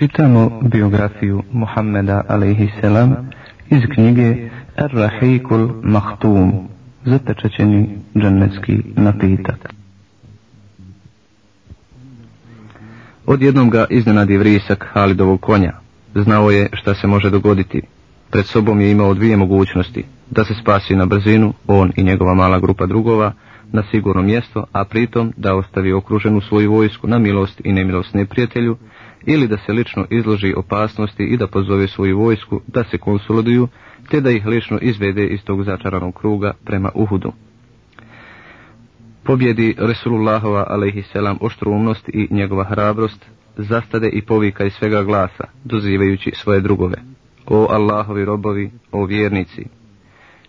Čitamo biografiju Muhammeda a.s. iz knjige Ar-Rahikul Mahtum, zapečećeni džennetski napitak. Odjednom ga iznenadi vrisak Halidovog konja. Znao je šta se može dogoditi. Pred sobom je imao dvije mogućnosti. Da se spasi na brzinu, on i njegova mala grupa drugova, na sigurno mjesto, a pritom da ostavi okruženu svoju vojsku na milost i nemilost neprijatelju, ili da se lično izloži opasnosti i da pozove svoju vojsku da se konsoliduju, te da ih lično izvede iz tog začaranog kruga prema Uhudu. Pobjedi Resulullahova alaihisselam oštrumnost i njegova hrabrost, zastade i povika iz svega glasa, dozivajući svoje drugove. O Allahovi robovi, o vjernici!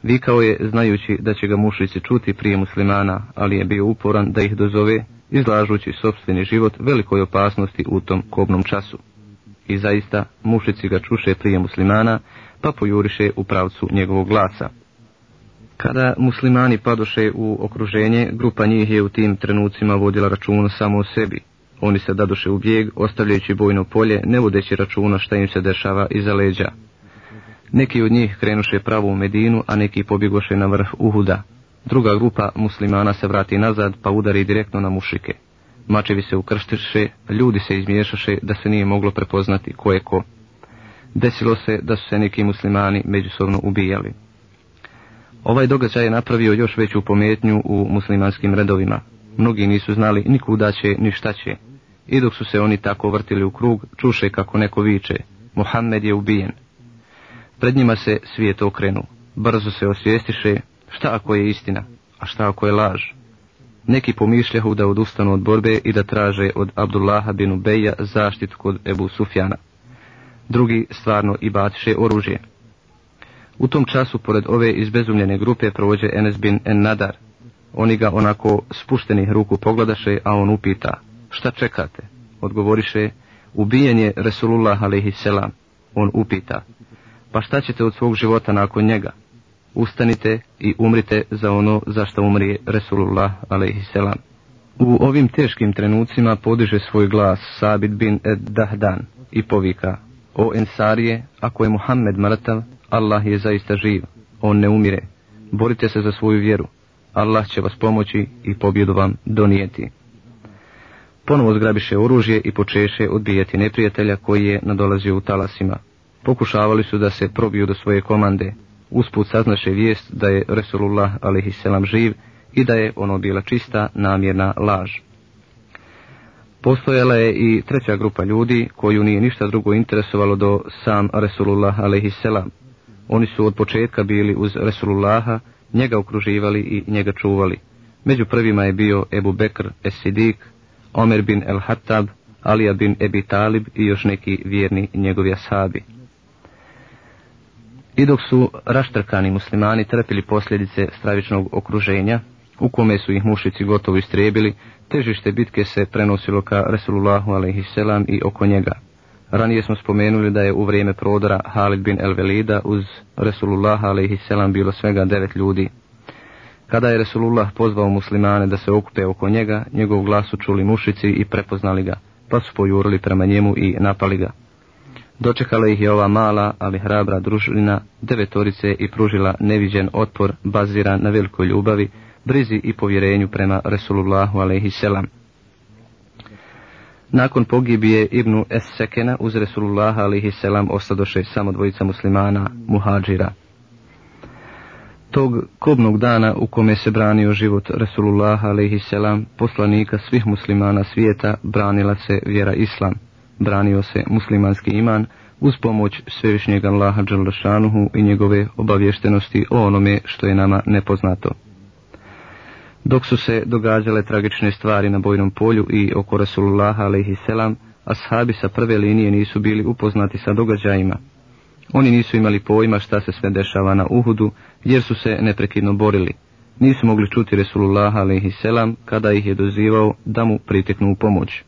Vikao je, znajući da će ga mušici čuti prije muslimana, ali je bio uporan da ih dozove, izlažući sobstveni život velikoj opasnosti u tom kobnom času. I zaista, mušici ga čuše prije muslimana, pa pojuriše u pravcu njegovog glasa. Kada muslimani padoše u okruženje, grupa njih je u tim trenucima vodila računa samo o sebi. Oni se dadoše u bijeg, ostavljajući bojno polje, ne vodeći računa šta im se dešava iza leđa. Neki od njih krenuše pravo u Medinu, a neki pobjegoše na vrh Uhuda. Druga grupa muslimana se vrati nazad, pa udari direktno na mušike. Mačevi se ukrštiše, ljudi se izmiješaše da se nije moglo prepoznati ko je ko. Desilo se da su se neki muslimani međusobno ubijali. Ovaj događaj je napravio još veću pometnju u muslimanskim redovima. Mnogi nisu znali ni kuda će, ni šta će. I dok su se oni tako vrtili u krug, čuše kako neko viče. Mohamed je ubijen. Pred njima se svijet okrenu. Brzo se osvijestiše šta ako je istina, a šta ako je laž. Neki pomišljahu da odustanu od borbe i da traže od Abdullaha bin Ubeja zaštitu kod Ebu Sufjana. Drugi stvarno i batiše oružje. U tom času, pored ove izbezumljene grupe, provođe Enes bin En Nadar. Oni ga onako spuštenih ruku pogledaše, a on upita, šta čekate? Odgovoriše, ubijenje Resulullah a.s. On upita, pa šta ćete od svog života nakon njega? Ustanite i umrite za ono za što umrije Resulullah a.s. U ovim teškim trenucima podiže svoj glas Sabit bin Ed Dahdan i povika, o Ensarije, ako je Muhammed mrtav, Allah je zaista živ, on ne umire. Borite se za svoju vjeru. Allah će vas pomoći i pobjedu vam donijeti. Ponovo zgrabiše oružje i počeše odbijati neprijatelja koji je nadolazio u talasima. Pokušavali su da se probiju do svoje komande. Usput saznaše vijest da je Resulullah a.s. živ i da je ono bila čista namjerna laž. Postojala je i treća grupa ljudi koju nije ništa drugo interesovalo do sam Resulullah a.s. Oni su od početka bili uz Resulullaha, njega okruživali i njega čuvali. Među prvima je bio Ebu Bekr Es-Sidik, Omer bin El-Hattab, Alija bin Ebi Talib i još neki vjerni njegovi ashabi. I dok su raštrkani muslimani trpili posljedice stravičnog okruženja, u kome su ih mušici gotovo istrijebili, težište bitke se prenosilo ka Resulullahu a.s. i oko njega. Ranije smo spomenuli da je u vrijeme prodora Halid bin El Velida uz Resulullah a.s. bilo svega devet ljudi. Kada je Resulullah pozvao muslimane da se okupe oko njega, njegov glas su čuli mušici i prepoznali ga, pa su pojurili prema njemu i napali ga. Dočekala ih je ova mala, ali hrabra družina, devetorice i pružila neviđen otpor baziran na velikoj ljubavi, brizi i povjerenju prema Resulullahu a.s. Nakon pogibije Ibnu Es Sekena uz Resulullah alihi selam ostadoše samo dvojica muslimana, muhađira. Tog kobnog dana u kome se branio život Resulullah alihi selam, poslanika svih muslimana svijeta, branila se vjera Islam. Branio se muslimanski iman uz pomoć svevišnjeg Allaha Đalšanuhu i njegove obavještenosti o onome što je nama nepoznato. Dok su se događale tragične stvari na bojnom polju i oko Rasulullaha a.s. ashabi sa prve linije nisu bili upoznati sa događajima. Oni nisu imali pojma šta se sve dešava na Uhudu, jer su se neprekidno borili. Nisu mogli čuti Resulullah a.s. kada ih je dozivao da mu priteknu u pomoć.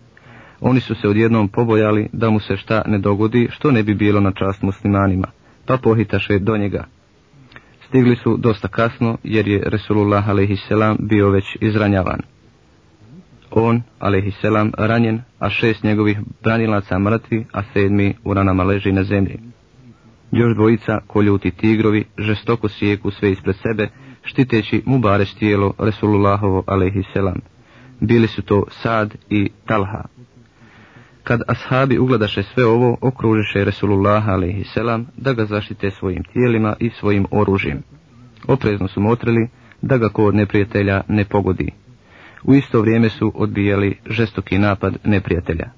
Oni su se odjednom pobojali da mu se šta ne dogodi što ne bi bilo na čast muslimanima, pa pohitaše do njega. Stigli su dosta kasno jer je Resulullah a.s. bio već izranjavan. On, alaihisselam, ranjen, a šest njegovih branilaca mrtvi, a sedmi u ranama leži na zemlji. Još dvojica, koljuti tigrovi, žestoko sijeku sve ispred sebe, štiteći mu bareš tijelo Resulullahovo, alaihisselam. Bili su to Sad i Talha. Kad ashabi ugledaše sve ovo, okružiše Resulullah alaihisselam da ga zaštite svojim tijelima i svojim oružjem. Oprezno su motrili da ga kod neprijatelja ne pogodi. U isto vrijeme su odbijali žestoki napad neprijatelja.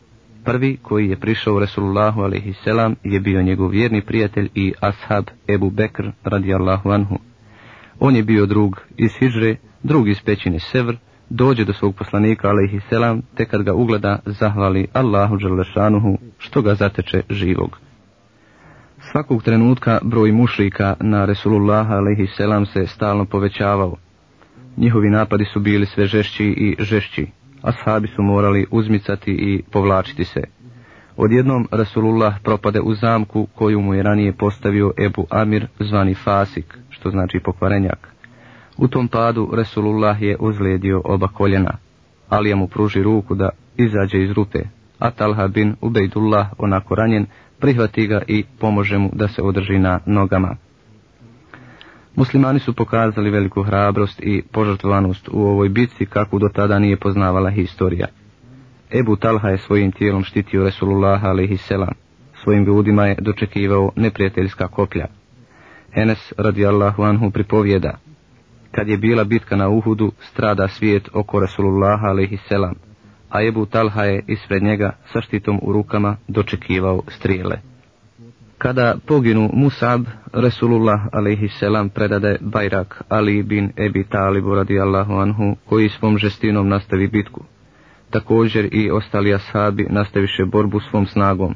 Prvi koji je prišao Resulullahu a.s. je bio njegov vjerni prijatelj i ashab Ebu Bekr radijallahu anhu. On je bio drug iz Hidžre, drug iz pećine Sevr, dođe do svog poslanika a.s. te kad ga ugleda zahvali Allahu Đalešanuhu što ga zateče živog. Svakog trenutka broj mušrika na Resulullah a.s. se stalno povećavao. Njihovi napadi su bili sve žešći i žešći. Ashabi su morali uzmicati i povlačiti se. Odjednom Rasulullah propade u zamku koju mu je ranije postavio Ebu Amir zvani Fasik, što znači pokvarenjak. U tom padu Rasulullah je uzlijedio oba koljena. Alija mu pruži ruku da izađe iz rupe, a Talha bin Ubejdullah onako ranjen prihvati ga i pomože mu da se održi na nogama. Muslimani su pokazali veliku hrabrost i požrtvovanost u ovoj bitci kakvu do tada nije poznavala historija. Ebu Talha je svojim tijelom štitio Resulullah a.s. Svojim ljudima je dočekivao neprijateljska koplja. Enes radijallahu anhu pripovjeda. Kad je bila bitka na Uhudu, strada svijet oko Resulullah a.s. A Ebu Talha je ispred njega sa štitom u rukama dočekivao strijele. Kada poginu Musab, Resulullah a.s. predade Bajrak Ali bin Ebi Talibu radijallahu anhu, koji svom žestinom nastavi bitku. Također i ostali ashabi nastaviše borbu svom snagom.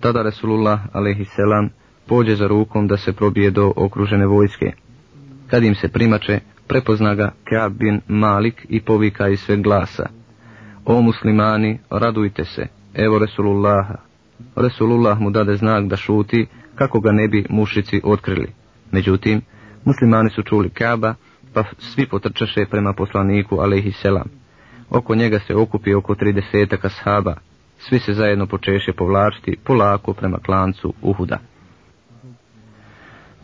Tada Resulullah a.s. pođe za rukom da se probije do okružene vojske. Kad im se primače, prepozna ga Kaab bin Malik i povika iz sveg glasa. O muslimani, radujte se, evo Resulullaha, Resulullah mu dade znak da šuti kako ga ne bi mušici otkrili. Međutim, muslimani su čuli Kaba, pa svi potrčaše prema poslaniku selam. Oko njega se okupi oko tridesetaka sahaba. Svi se zajedno počeše povlačiti polako prema klancu Uhuda.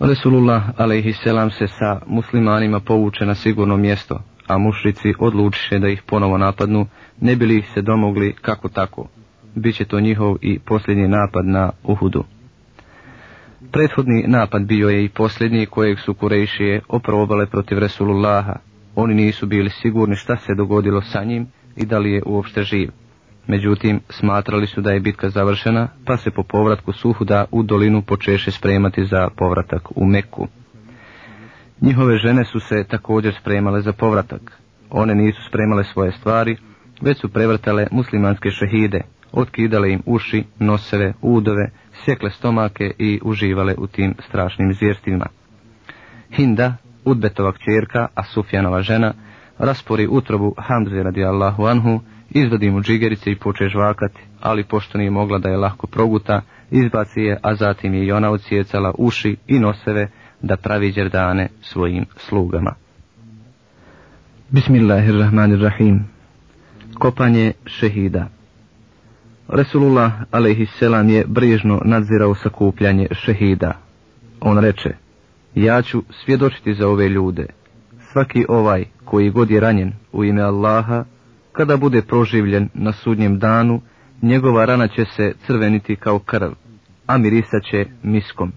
Resulullah selam se sa muslimanima povuče na sigurno mjesto, a mušrici odlučiše da ih ponovo napadnu, ne bili ih se domogli kako tako bit će to njihov i posljednji napad na Uhudu. Prethodni napad bio je i posljednji kojeg su Kurejšije oprobale protiv Resulullaha. Oni nisu bili sigurni šta se dogodilo sa njim i da li je uopšte živ. Međutim, smatrali su da je bitka završena, pa se po povratku Suhuda u dolinu počeše spremati za povratak u Meku. Njihove žene su se također spremale za povratak. One nisu spremale svoje stvari, već su prevrtale muslimanske šehide, otkidale im uši, noseve, udove, sjekle stomake i uživale u tim strašnim zvijestima. Hinda, Udbetova kćerka, a Sufjanova žena, raspori utrobu Hamze radijallahu anhu, izvadi mu džigerice i poče žvakati, ali pošto nije mogla da je lahko proguta, izbaci je, a zatim je i ona ocijecala uši i noseve da pravi džerdane svojim slugama. Bismillahirrahmanirrahim. Kopanje šehida. Resulullah alaihisselam je brižno nadzirao sakupljanje šehida. On reče, ja ću svjedočiti za ove ljude. Svaki ovaj koji god je ranjen u ime Allaha, kada bude proživljen na sudnjem danu, njegova rana će se crveniti kao krv, a mirisat će miskom.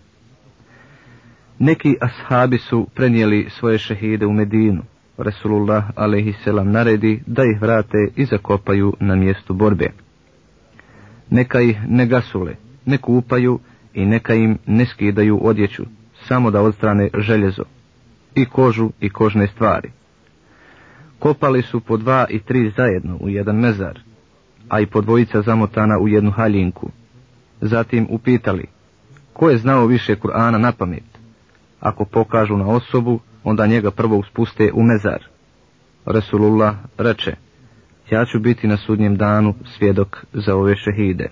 Neki ashabi su prenijeli svoje šehide u Medinu. Resulullah alaihisselam naredi da ih vrate i zakopaju na mjestu borbe neka ih ne gasule, ne kupaju i neka im ne skidaju odjeću, samo da odstrane željezo, i kožu i kožne stvari. Kopali su po dva i tri zajedno u jedan mezar, a i po dvojica zamotana u jednu haljinku. Zatim upitali, ko je znao više Kur'ana na pamet? Ako pokažu na osobu, onda njega prvo uspuste u mezar. Resulullah reče, ja ću biti na sudnjem danu svjedok za ove šehide.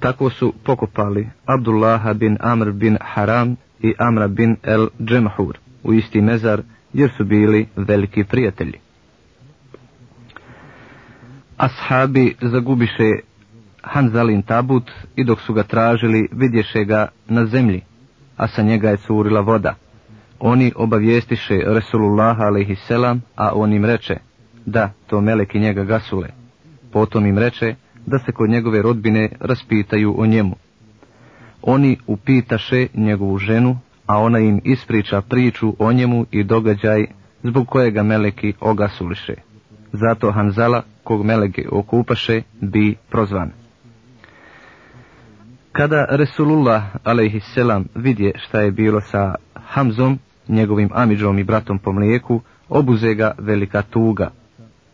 Tako su pokopali Abdullaha bin Amr bin Haram i Amra bin El Džemahur u isti mezar jer su bili veliki prijatelji. Ashabi zagubiše Hanzalin tabut i dok su ga tražili vidješe ga na zemlji, a sa njega je curila voda. Oni obavijestiše Resulullah a.s. a on im reče, da, to meleki njega gasule. Potom im reče, da se kod njegove rodbine raspitaju o njemu. Oni upitaše njegovu ženu, a ona im ispriča priču o njemu i događaj zbog kojega meleki ogasuliše. Zato Hanzala, kog meleke okupaše, bi prozvan. Kada Resulullah a.s. vidje šta je bilo sa Hamzom, njegovim amidžom i bratom po mlijeku, obuze ga velika tuga.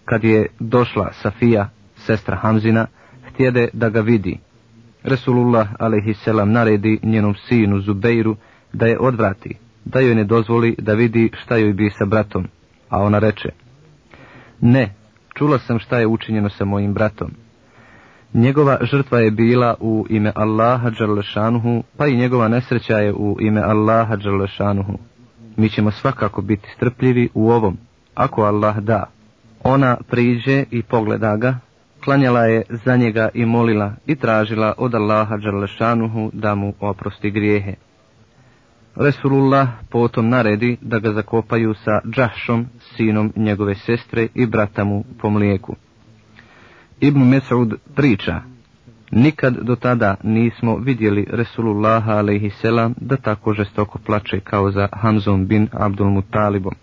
Kad je došla Safija, sestra Hamzina, htjede da ga vidi. Resulullah a.s. naredi njenom sinu Zubeiru da je odvrati, da joj ne dozvoli da vidi šta joj bi sa bratom, a ona reče, ne, čula sam šta je učinjeno sa mojim bratom. Njegova žrtva je bila u ime Allaha Đalešanuhu, pa i njegova nesreća je u ime Allaha Đalešanuhu. Mi ćemo svakako biti strpljivi u ovom, ako Allah da. Ona priđe i pogleda ga, klanjala je za njega i molila i tražila od Allaha Đalešanuhu da mu oprosti grijehe. Resulullah potom naredi da ga zakopaju sa Džahšom, sinom njegove sestre i brata mu po mlijeku. Ibn Mesud priča, nikad do tada nismo vidjeli Resulullaha a.s. da tako žestoko plače kao za Hamzom bin Abdul Mutalibom.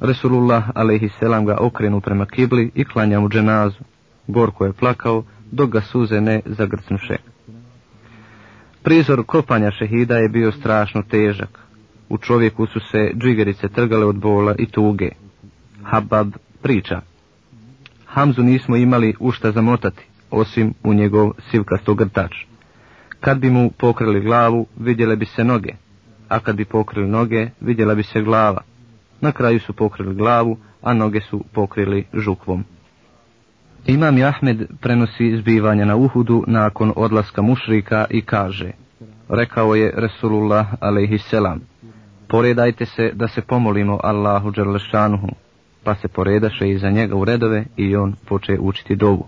Resulullah a.s. ga okrenu prema kibli i klanja mu dženazu. Gorko je plakao, dok ga suze ne zagrcnuše. Prizor kopanja šehida je bio strašno težak. U čovjeku su se džigerice trgale od bola i tuge. Habab priča. Hamzu nismo imali u šta zamotati, osim u njegov sivkastog grtač. Kad bi mu pokrili glavu, vidjele bi se noge, a kad bi pokrili noge, vidjela bi se glava. Na kraju su pokrili glavu, a noge su pokrili žukvom. Imam Ahmed prenosi zbivanja na Uhudu nakon odlaska mušrika i kaže, rekao je Resulullah alaihisselam, poredajte se da se pomolimo Allahu Đerlešanuhu, pa se poredaše iza njega u redove i on poče učiti dovu.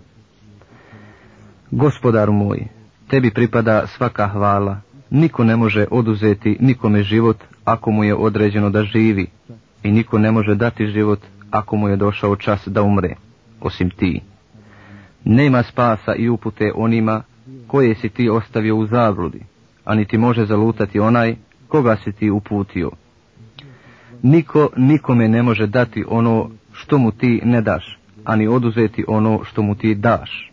Gospodaru moj, tebi pripada svaka hvala, niko ne može oduzeti nikome život ako mu je određeno da živi i niko ne može dati život ako mu je došao čas da umre, osim ti. Nema spasa i upute onima koje si ti ostavio u zabludi, a niti može zalutati onaj koga si ti uputio. Niko nikome ne može dati ono što mu ti ne daš, ani oduzeti ono što mu ti daš.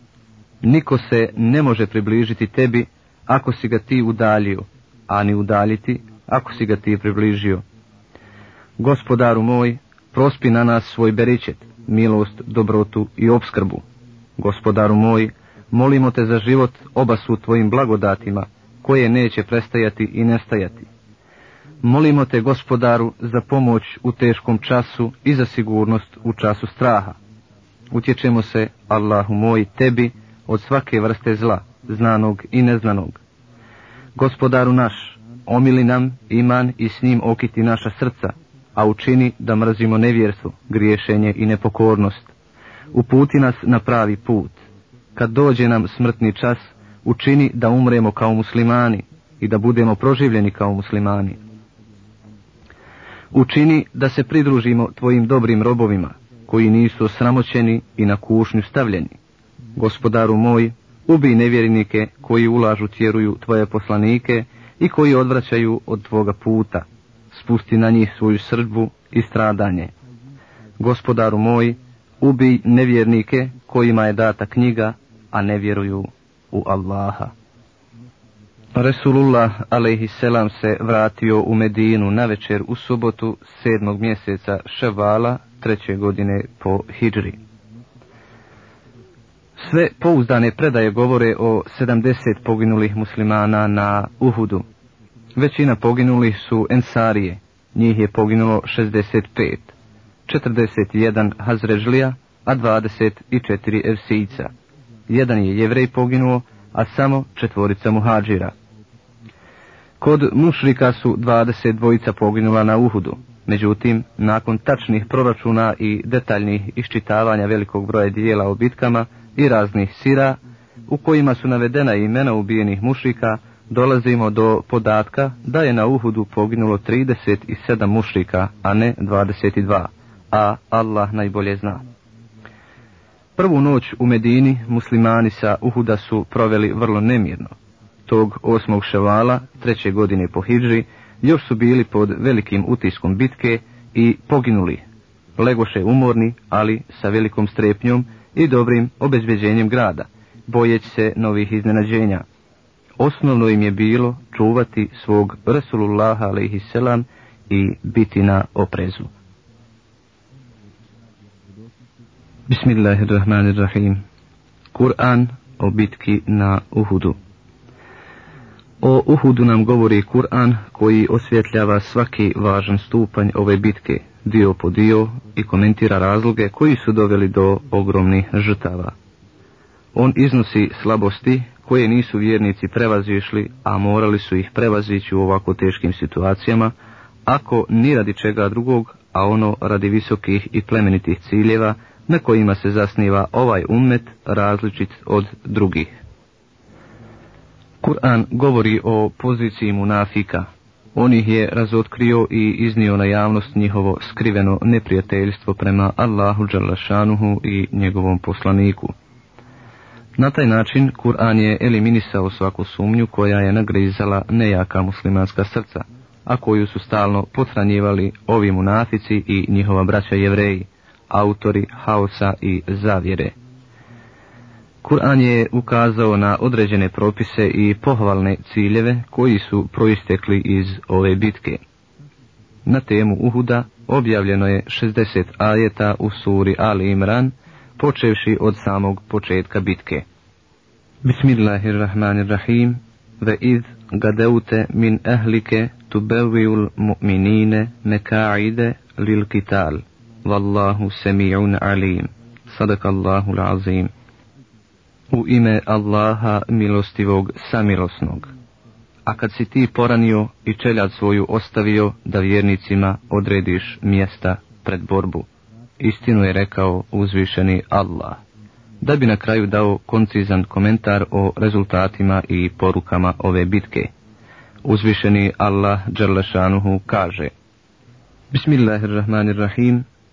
Niko se ne može približiti tebi ako si ga ti udaljio, ani udaljiti ako si ga ti približio. Gospodaru moj, prospi na nas svoj beričet, milost, dobrotu i obskrbu. Gospodaru moj, molimo te za život oba su tvojim blagodatima, koje neće prestajati i nestajati. Molimo te, gospodaru, za pomoć u teškom času i za sigurnost u času straha. Utječemo se, Allahu moj, tebi, od svake vrste zla, znanog i neznanog. Gospodaru naš, omili nam iman i s njim okiti naša srca, a učini da mrzimo nevjerstvo, griješenje i nepokornost. Uputi nas na pravi put. Kad dođe nam smrtni čas, učini da umremo kao muslimani i da budemo proživljeni kao muslimani. Učini da se pridružimo tvojim dobrim robovima, koji nisu osramoćeni i na kušnju stavljeni. Gospodaru moj, ubij nevjernike koji ulažu tjeruju tvoje poslanike i koji odvraćaju od tvoga puta. Spusti na njih svoju srdbu i stradanje. Gospodaru moj, ubij nevjernike kojima je data knjiga, a ne vjeruju u Allaha. Resulullah selam se vratio u Medinu na večer u subotu sedmog mjeseca Ševala treće godine po Hidžri. Sve pouzdane predaje govore o 70 poginulih muslimana na Uhudu. Većina poginulih su Ensarije, njih je poginulo 65, 41 Hazrežlija, a 24 Evsijca. Jedan je jevrej poginuo, a samo četvorica muhađira. Kod mušrika su 20 dvojica poginula na Uhudu, Međutim, nakon tačnih proračuna i detaljnih iščitavanja velikog broja dijela o bitkama i raznih sira, u kojima su navedena imena ubijenih mušrika, dolazimo do podatka da je na Uhudu poginulo 37 mušrika, a ne 22, a Allah najbolje zna. Prvu noć u Medini muslimani sa Uhuda su proveli vrlo nemirno. Tog osmog ševala, treće godine po Hidži, još su bili pod velikim utiskom bitke i poginuli. Legoše umorni, ali sa velikom strepnjom i dobrim obezbeđenjem grada, bojeći se novih iznenađenja. Osnovno im je bilo čuvati svog Rasulullaha alaihisselam i biti na oprezu. Bismillahirrahmanirrahim. Kur'an o bitki na Uhudu. O Uhudu nam govori Kur'an koji osvjetljava svaki važan stupanj ove bitke, dio po dio i komentira razloge koji su doveli do ogromnih žrtava. On iznosi slabosti koje nisu vjernici prevazišli, a morali su ih prevazići u ovako teškim situacijama, ako ni radi čega drugog, a ono radi visokih i plemenitih ciljeva na kojima se zasniva ovaj ummet različit od drugih. Kur'an govori o poziciji munafika. On ih je razotkrio i iznio na javnost njihovo skriveno neprijateljstvo prema Allahu Đalašanuhu i njegovom poslaniku. Na taj način Kur'an je eliminisao svaku sumnju koja je nagrizala nejaka muslimanska srca, a koju su stalno potranjivali ovi munafici i njihova braća jevreji, autori haosa i zavjere. Kur'an je ukazao na određene propise i pohvalne ciljeve koji su proistekli iz ove bitke. Na temu Uhuda objavljeno je 60 ajeta u suri Ali Imran, počevši od samog početka bitke. Bismillahirrahmanirrahim ve iz gadeute min ahlike tubeviul mu'minine meka'ide lil kital. Wallahu semi'un alim. Sadakallahu azim u ime Allaha milostivog samilosnog. A kad si ti poranio i čeljad svoju ostavio da vjernicima odrediš mjesta pred borbu, istinu je rekao uzvišeni Allah, da bi na kraju dao koncizan komentar o rezultatima i porukama ove bitke. Uzvišeni Allah Đerlešanuhu kaže Bismillahirrahmanirrahim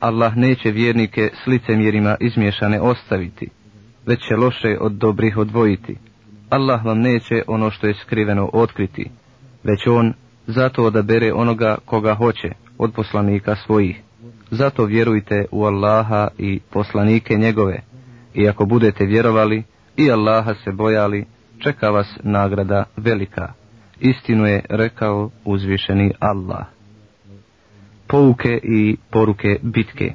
Allah neće vjernike s licemjerima izmješane ostaviti, već će loše od dobrih odvojiti. Allah vam neće ono što je skriveno otkriti, već on zato odabere onoga koga hoće od poslanika svojih. Zato vjerujte u Allaha i poslanike njegove, i ako budete vjerovali i Allaha se bojali, čeka vas nagrada velika. Istinu je rekao uzvišeni Allah pouke i poruke bitke.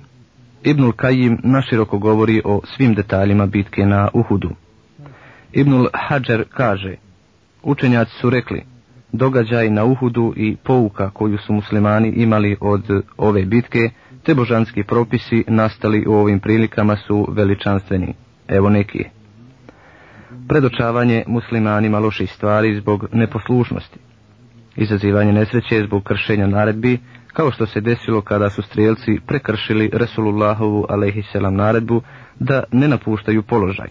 Ibnul Kajim naširoko govori o svim detaljima bitke na Uhudu. Ibnul Hadžer kaže, učenjaci su rekli, događaj na Uhudu i pouka koju su muslimani imali od ove bitke, te božanski propisi nastali u ovim prilikama su veličanstveni. Evo neki. Predočavanje muslimanima loših stvari zbog neposlušnosti. Izazivanje nesreće zbog kršenja naredbi, kao što se desilo kada su strijelci prekršili Resulullahovu alaihisselam naredbu da ne napuštaju položaj.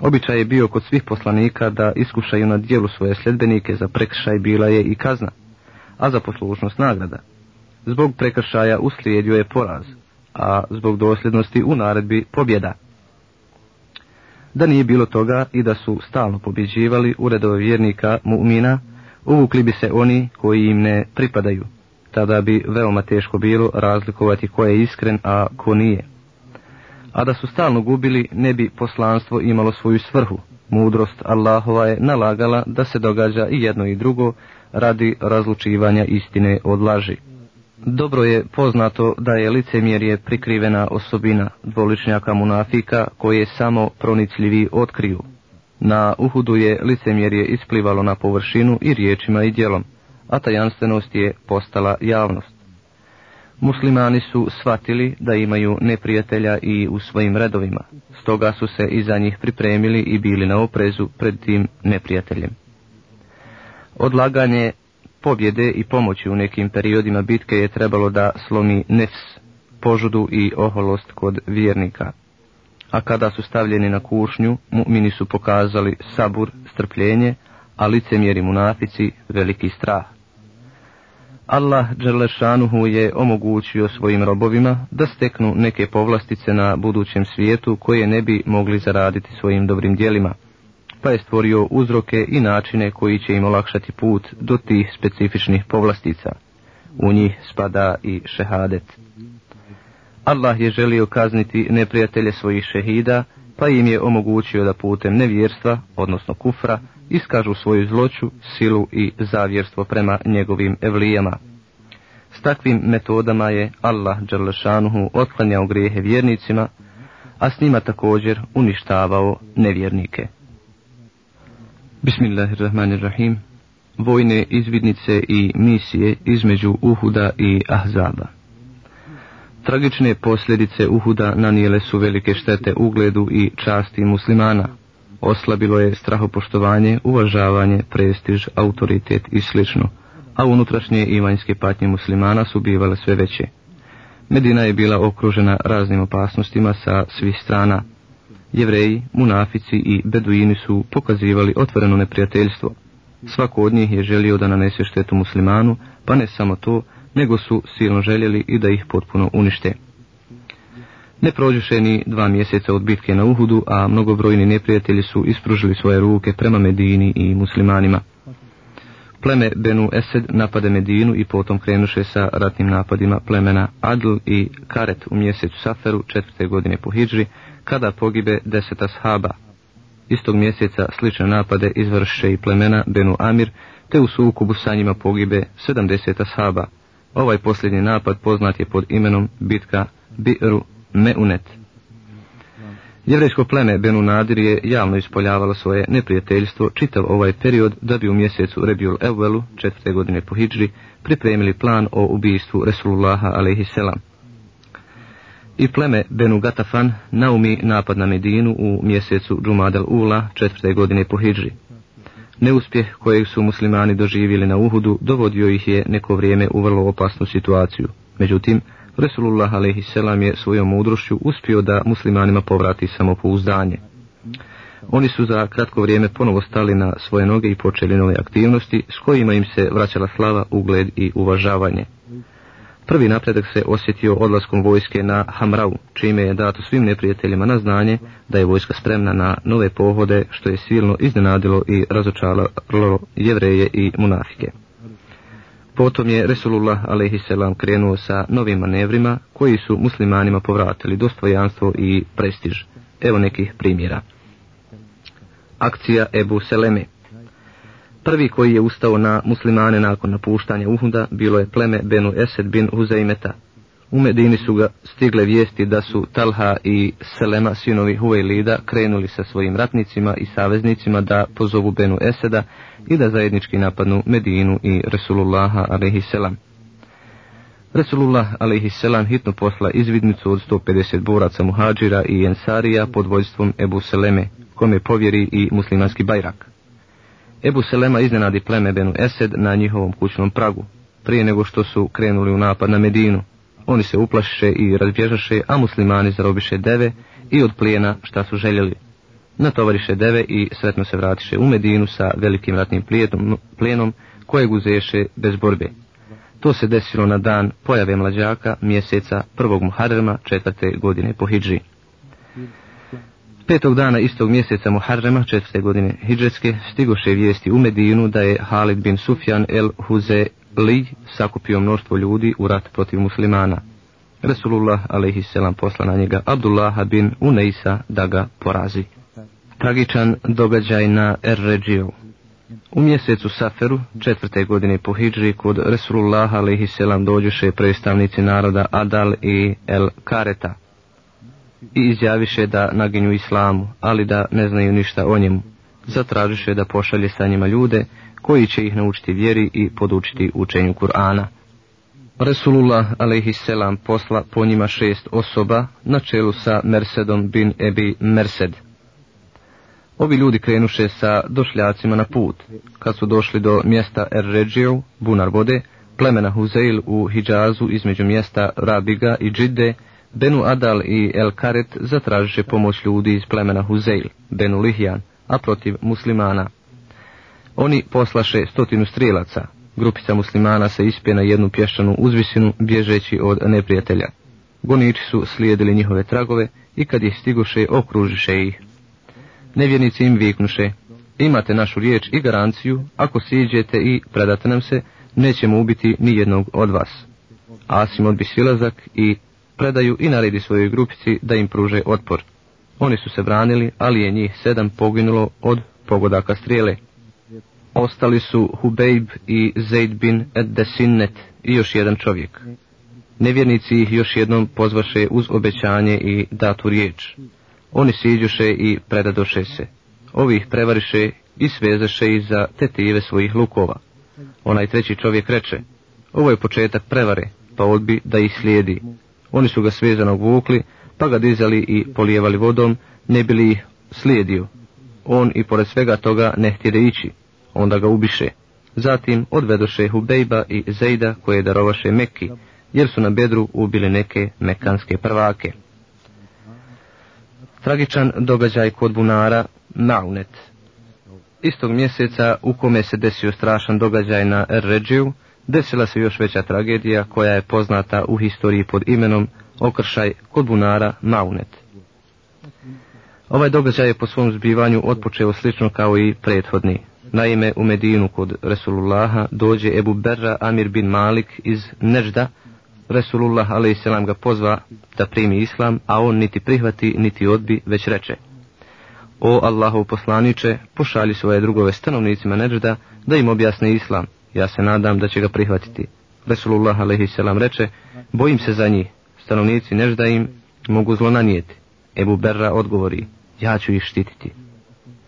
Običaj je bio kod svih poslanika da iskušaju na dijelu svoje sljedbenike za prekršaj bila je i kazna, a za poslušnost nagrada. Zbog prekršaja uslijedio je poraz, a zbog dosljednosti u naredbi pobjeda. Da nije bilo toga i da su stalno pobjeđivali uredove vjernika mu'mina, uvukli bi se oni koji im ne pripadaju, tada bi veoma teško bilo razlikovati ko je iskren, a ko nije. A da su stalno gubili, ne bi poslanstvo imalo svoju svrhu. Mudrost Allahova je nalagala da se događa i jedno i drugo radi razlučivanja istine od laži. Dobro je poznato da je licemjerje prikrivena osobina dvoličnjaka munafika koje samo pronicljivi otkriju. Na Uhudu je licemjerje isplivalo na površinu i riječima i djelom, a tajanstvenost je postala javnost. Muslimani su shvatili da imaju neprijatelja i u svojim redovima, stoga su se i za njih pripremili i bili na oprezu pred tim neprijateljem. Odlaganje pobjede i pomoći u nekim periodima bitke je trebalo da slomi nefs, požudu i oholost kod vjernika. A kada su stavljeni na kušnju, mu'mini su pokazali sabur, strpljenje, a licemjeri munafici veliki strah. Allah Đerlešanuhu je omogućio svojim robovima da steknu neke povlastice na budućem svijetu koje ne bi mogli zaraditi svojim dobrim dijelima, pa je stvorio uzroke i načine koji će im olakšati put do tih specifičnih povlastica. U njih spada i šehadet. Allah je želio kazniti neprijatelje svojih šehida, pa im je omogućio da putem nevjerstva, odnosno kufra, iskažu svoju zloću, silu i zavjerstvo prema njegovim evlijama. S takvim metodama je Allah Đerlešanuhu otklanjao grijehe vjernicima, a s njima također uništavao nevjernike. Bismillahirrahmanirrahim. Vojne izvidnice i misije između Uhuda i Ahzaba. Tragične posljedice Uhuda nanijele su velike štete ugledu i časti muslimana. Oslabilo je strahopoštovanje, uvažavanje, prestiž, autoritet i sl. A unutrašnje i vanjske patnje muslimana su bivale sve veće. Medina je bila okružena raznim opasnostima sa svih strana, Jevreji, munafici i beduini su pokazivali otvoreno neprijateljstvo. Svako od njih je želio da nanese štetu muslimanu, pa ne samo to, nego su silno željeli i da ih potpuno unište. Ne prođuše ni dva mjeseca od bitke na Uhudu, a mnogobrojni neprijatelji su ispružili svoje ruke prema Medini i muslimanima. Pleme Benu Esed napade Medinu i potom krenuše sa ratnim napadima plemena Adl i Karet u mjesecu Saferu četvrte godine po Hidžri, kada pogibe deseta shaba. Istog mjeseca slične napade izvrše i plemena Benu Amir, te u sukubu sa njima pogibe sedamdeseta shaba. Ovaj posljednji napad poznat je pod imenom bitka Bi'ru Meunet. Jevrejsko pleme Benu Nadir je javno ispoljavalo svoje neprijateljstvo čitav ovaj period da bi u mjesecu Rebjul Evvelu, četvrte godine po Hidžri, pripremili plan o ubijstvu Resulullaha alaihisselam i pleme Benu Gatafan naumi napad na Medinu u mjesecu Džumadal Ula četvrte godine po Hidži. Neuspjeh kojeg su muslimani doživjeli na Uhudu dovodio ih je neko vrijeme u vrlo opasnu situaciju. Međutim, Resulullah a.s. je svojom mudrošću uspio da muslimanima povrati samopouzdanje. Oni su za kratko vrijeme ponovo stali na svoje noge i počeli nove aktivnosti s kojima im se vraćala slava, ugled i uvažavanje. Prvi napredak se osjetio odlaskom vojske na Hamrau, čime je dato svim neprijateljima na znanje da je vojska spremna na nove pohode, što je silno iznenadilo i razočalo jevreje i munafike. Potom je Resulullah a.s. krenuo sa novim manevrima koji su muslimanima povratili dostojanstvo i prestiž. Evo nekih primjera. Akcija Ebu Seleme Prvi koji je ustao na muslimane nakon napuštanja Uhuda bilo je pleme Benu Esed bin Huzaimeta. U Medini su ga stigle vijesti da su Talha i Selema, sinovi Huvejlida, krenuli sa svojim ratnicima i saveznicima da pozovu Benu Eseda i da zajednički napadnu Medinu i Resulullaha a.s. Resulullah a.s. hitno posla izvidnicu od 150 boraca muhađira i ensarija pod vojstvom Ebu Seleme, kome povjeri i muslimanski bajrak. Ebu Selema iznenadi pleme Benu Esed na njihovom kućnom pragu, prije nego što su krenuli u napad na Medinu. Oni se uplašiše i razbježaše, a muslimani zarobiše deve i od plijena šta su željeli. Natovariše deve i sretno se vratiše u Medinu sa velikim ratnim plijenom, kojeg uzeše bez borbe. To se desilo na dan pojave mlađaka mjeseca prvog Muharrema četvrte godine po Hidži. Petog dana istog mjeseca Muharrema, četvrte godine Hidžetske, stigoše vijesti u Medinu da je Halid bin Sufjan el Huzeli sakupio mnoštvo ljudi u rat protiv muslimana. Resulullah a.s. posla na njega Abdullaha bin Uneisa da ga porazi. Tragičan događaj na Erređiju. U mjesecu Saferu, četvrte godine po Hidži, kod Resulullah a.s. dođuše predstavnici naroda Adal i El Kareta i izjaviše da naginju islamu, ali da ne znaju ništa o njemu. Zatražiše da pošalje sa njima ljude koji će ih naučiti vjeri i podučiti učenju Kur'ana. Resulullah a.s. posla po njima šest osoba na čelu sa Mersedom bin Ebi Mersed. Ovi ljudi krenuše sa došljacima na put. Kad su došli do mjesta Erređiju, bunar vode, plemena Huzeil u Hidžazu između mjesta Rabiga i Džidde, Benu Adal i El Karet zatražiše pomoć ljudi iz plemena Huzeil, Benu Lihjan, a protiv muslimana. Oni poslaše stotinu strijelaca. Grupica muslimana se ispje na jednu pješčanu uzvisinu, bježeći od neprijatelja. Goniči su slijedili njihove tragove i kad ih stiguše, okružiše ih. Nevjernici im viknuše, imate našu riječ i garanciju, ako siđete i predate nam se, nećemo ubiti ni jednog od vas. Asim odbi silazak i predaju i naredi svojoj grupici da im pruže otpor. Oni su se branili, ali je njih sedam poginulo od pogodaka strijele. Ostali su Hubeib i Zaid bin Eddesinnet i još jedan čovjek. Nevjernici ih još jednom pozvaše uz obećanje i datu riječ. Oni siđuše i predadoše se. Ovi ih prevariše i svezaše iza tetive svojih lukova. Onaj treći čovjek reče, ovo je početak prevare, pa odbi da ih slijedi. Oni su ga svezanog vukli, pa ga dizali i polijevali vodom, ne bili ih slijedio. On i pored svega toga ne htjede ići, onda ga ubiše. Zatim odvedoše Hubejba i Zejda koje darovaše Mekki, jer su na bedru ubili neke mekanske prvake. Tragičan događaj kod bunara Maunet. Istog mjeseca u kome se desio strašan događaj na Erređiju, desila se još veća tragedija koja je poznata u historiji pod imenom Okršaj kod bunara Maunet. Ovaj događaj je po svom zbivanju otpočeo slično kao i prethodni. Naime, u Medinu kod Resulullaha dođe Ebu Berra Amir bin Malik iz Nežda, Resulullah a.s. ga pozva da primi islam, a on niti prihvati, niti odbi, već reče. O Allahov poslaniče, pošalji svoje drugove stanovnicima Nežda da im objasne islam. Ja se nadam da će ga prihvatiti. Resulullah a.s. reče, bojim se za njih. Stanovnici Nežda im mogu zlo nanijeti. Ebu Berra odgovori, ja ću ih štititi.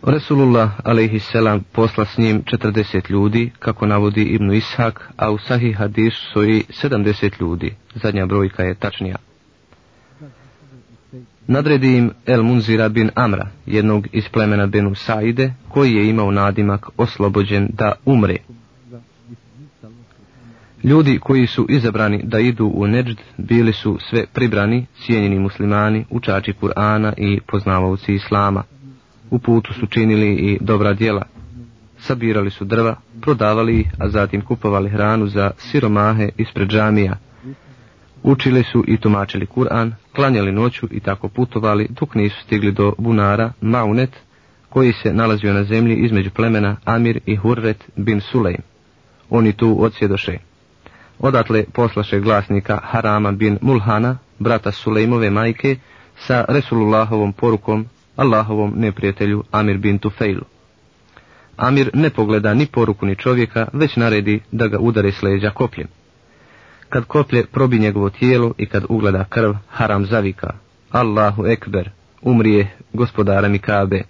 Resulullah a.s. posla s njim 40 ljudi, kako navodi Ibnu Ishak, a u sahih hadisu su i 70 ljudi. Zadnja brojka je tačnija. Nadredi im El Munzira bin Amra, jednog iz plemena Benu Saide, koji je imao nadimak oslobođen da umre. Ljudi koji su izabrani da idu u Neđd bili su sve pribrani, cijenjeni muslimani, učači Kur'ana i poznavaoci Islama. U putu su činili i dobra djela. Sabirali su drva, prodavali ih, a zatim kupovali hranu za siromahe ispred džamija. Učili su i tumačili Kur'an, klanjali noću i tako putovali dok nisu stigli do bunara Maunet, koji se nalazio na zemlji između plemena Amir i Hurret bin Sulejm. Oni tu odsjedoše. Odatle poslaše glasnika Harama bin Mulhana, brata Sulejmove majke, sa Resulullahovom porukom Allahovom neprijatelju Amir bin Tufejlu. Amir ne pogleda ni poruku ni čovjeka, već naredi da ga udare s leđa kopljem. Kad koplje probi njegovo tijelo i kad ugleda krv, haram zavika. Allahu ekber, umrije gospodara Mikabe.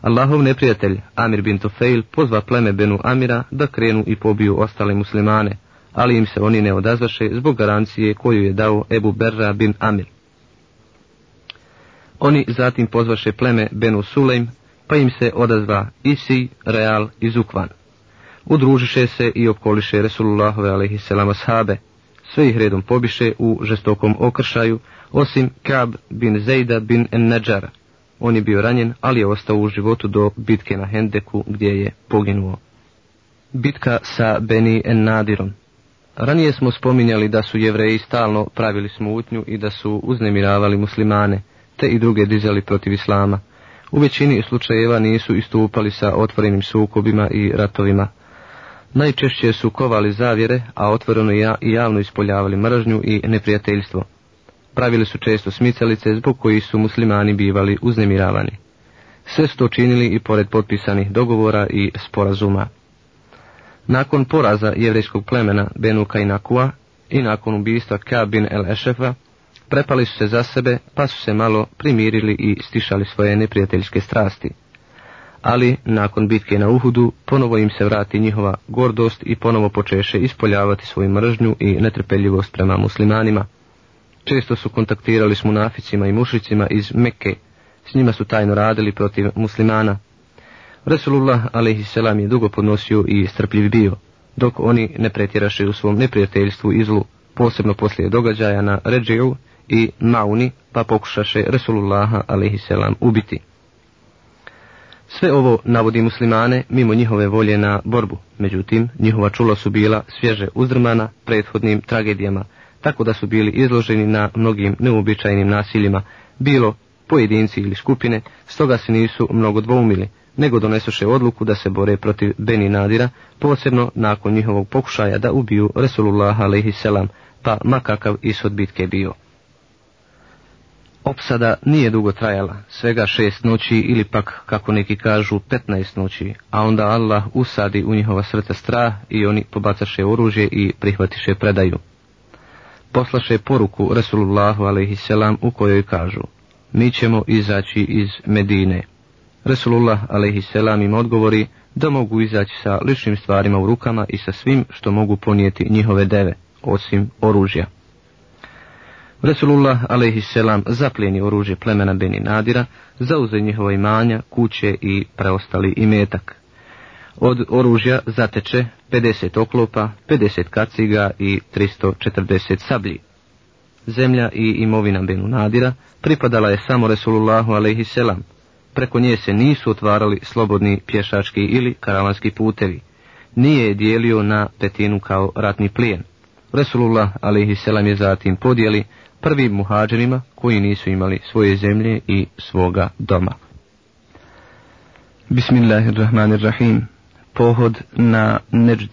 Allahov neprijatelj, Amir bin Tufejl, pozva pleme Benu Amira da krenu i pobiju ostale muslimane, ali im se oni ne odazvaše zbog garancije koju je dao Ebu Berra bin Amir. Oni zatim pozvaše pleme Benu Sulejm, pa im se odazva Isi, Real i Zukvan. Udružiše se i okoliše Resulullahove alaihisselama sahabe. Sve ih redom pobiše u žestokom okršaju, osim Kab bin Zejda bin Ennadžara. On je bio ranjen, ali je ostao u životu do bitke na Hendeku gdje je poginuo. Bitka sa Beni Ennadirom Ranije smo spominjali da su jevreji stalno pravili smutnju i da su uznemiravali muslimane, te i druge dizali protiv islama. U većini slučajeva nisu istupali sa otvorenim sukobima i ratovima. Najčešće su kovali zavjere, a otvoreno i javno ispoljavali mržnju i neprijateljstvo. Pravili su često smicalice zbog koji su muslimani bivali uznemiravani. Sve su to činili i pored potpisanih dogovora i sporazuma. Nakon poraza jevrijskog plemena Benuka i Nakua i nakon ubijstva Kabin el Ešefa, prepali su se za sebe pa su se malo primirili i stišali svoje neprijateljske strasti. Ali, nakon bitke na Uhudu, ponovo im se vrati njihova gordost i ponovo počeše ispoljavati svoju mržnju i netrpeljivost prema muslimanima. Često su kontaktirali s munaficima i mušicima iz Mekke, s njima su tajno radili protiv muslimana. Resulullah a.s. je dugo podnosio i strpljiv bio, dok oni ne pretjeraše u svom neprijateljstvu i zlu, posebno poslije događaja na Ređeju i Mauni, pa pokušaše Resulullaha a.s. ubiti. Sve ovo navodi muslimane mimo njihove volje na borbu, međutim njihova čula su bila svježe uzdrmana prethodnim tragedijama, tako da su bili izloženi na mnogim neuobičajenim nasiljima, bilo pojedinci ili skupine, stoga se nisu mnogo dvoumili, nego donesoše odluku da se bore protiv Beni Nadira, posebno nakon njihovog pokušaja da ubiju Resulullah a.s. pa makakav ishod bitke bio. Opsada nije dugo trajala, svega šest noći ili pak, kako neki kažu, petnaest noći, a onda Allah usadi u njihova srca strah i oni pobacaše oružje i prihvatiše predaju. Poslaše poruku Resulullahu a.s. u kojoj kažu, mi ćemo izaći iz Medine. Resulullah a.s. im odgovori da mogu izaći sa ličnim stvarima u rukama i sa svim što mogu ponijeti njihove deve, osim oružja. Resulullah a.s. zaplijeni oružje plemena Beni Nadira, zauze njihova imanja, kuće i preostali imetak. Od oružja zateče 50 oklopa, 50 kaciga i 340 sablji. Zemlja i imovina Benu Nadira pripadala je samo Resulullahu a.s. Preko nje se nisu otvarali slobodni pješački ili karavanski putevi. Nije je dijelio na petinu kao ratni plijen. Resulullah a.s. je zatim podijeli prvim muhađerima koji nisu imali svoje zemlje i svoga doma. Bismillahirrahmanirrahim. Pohod na Neđd.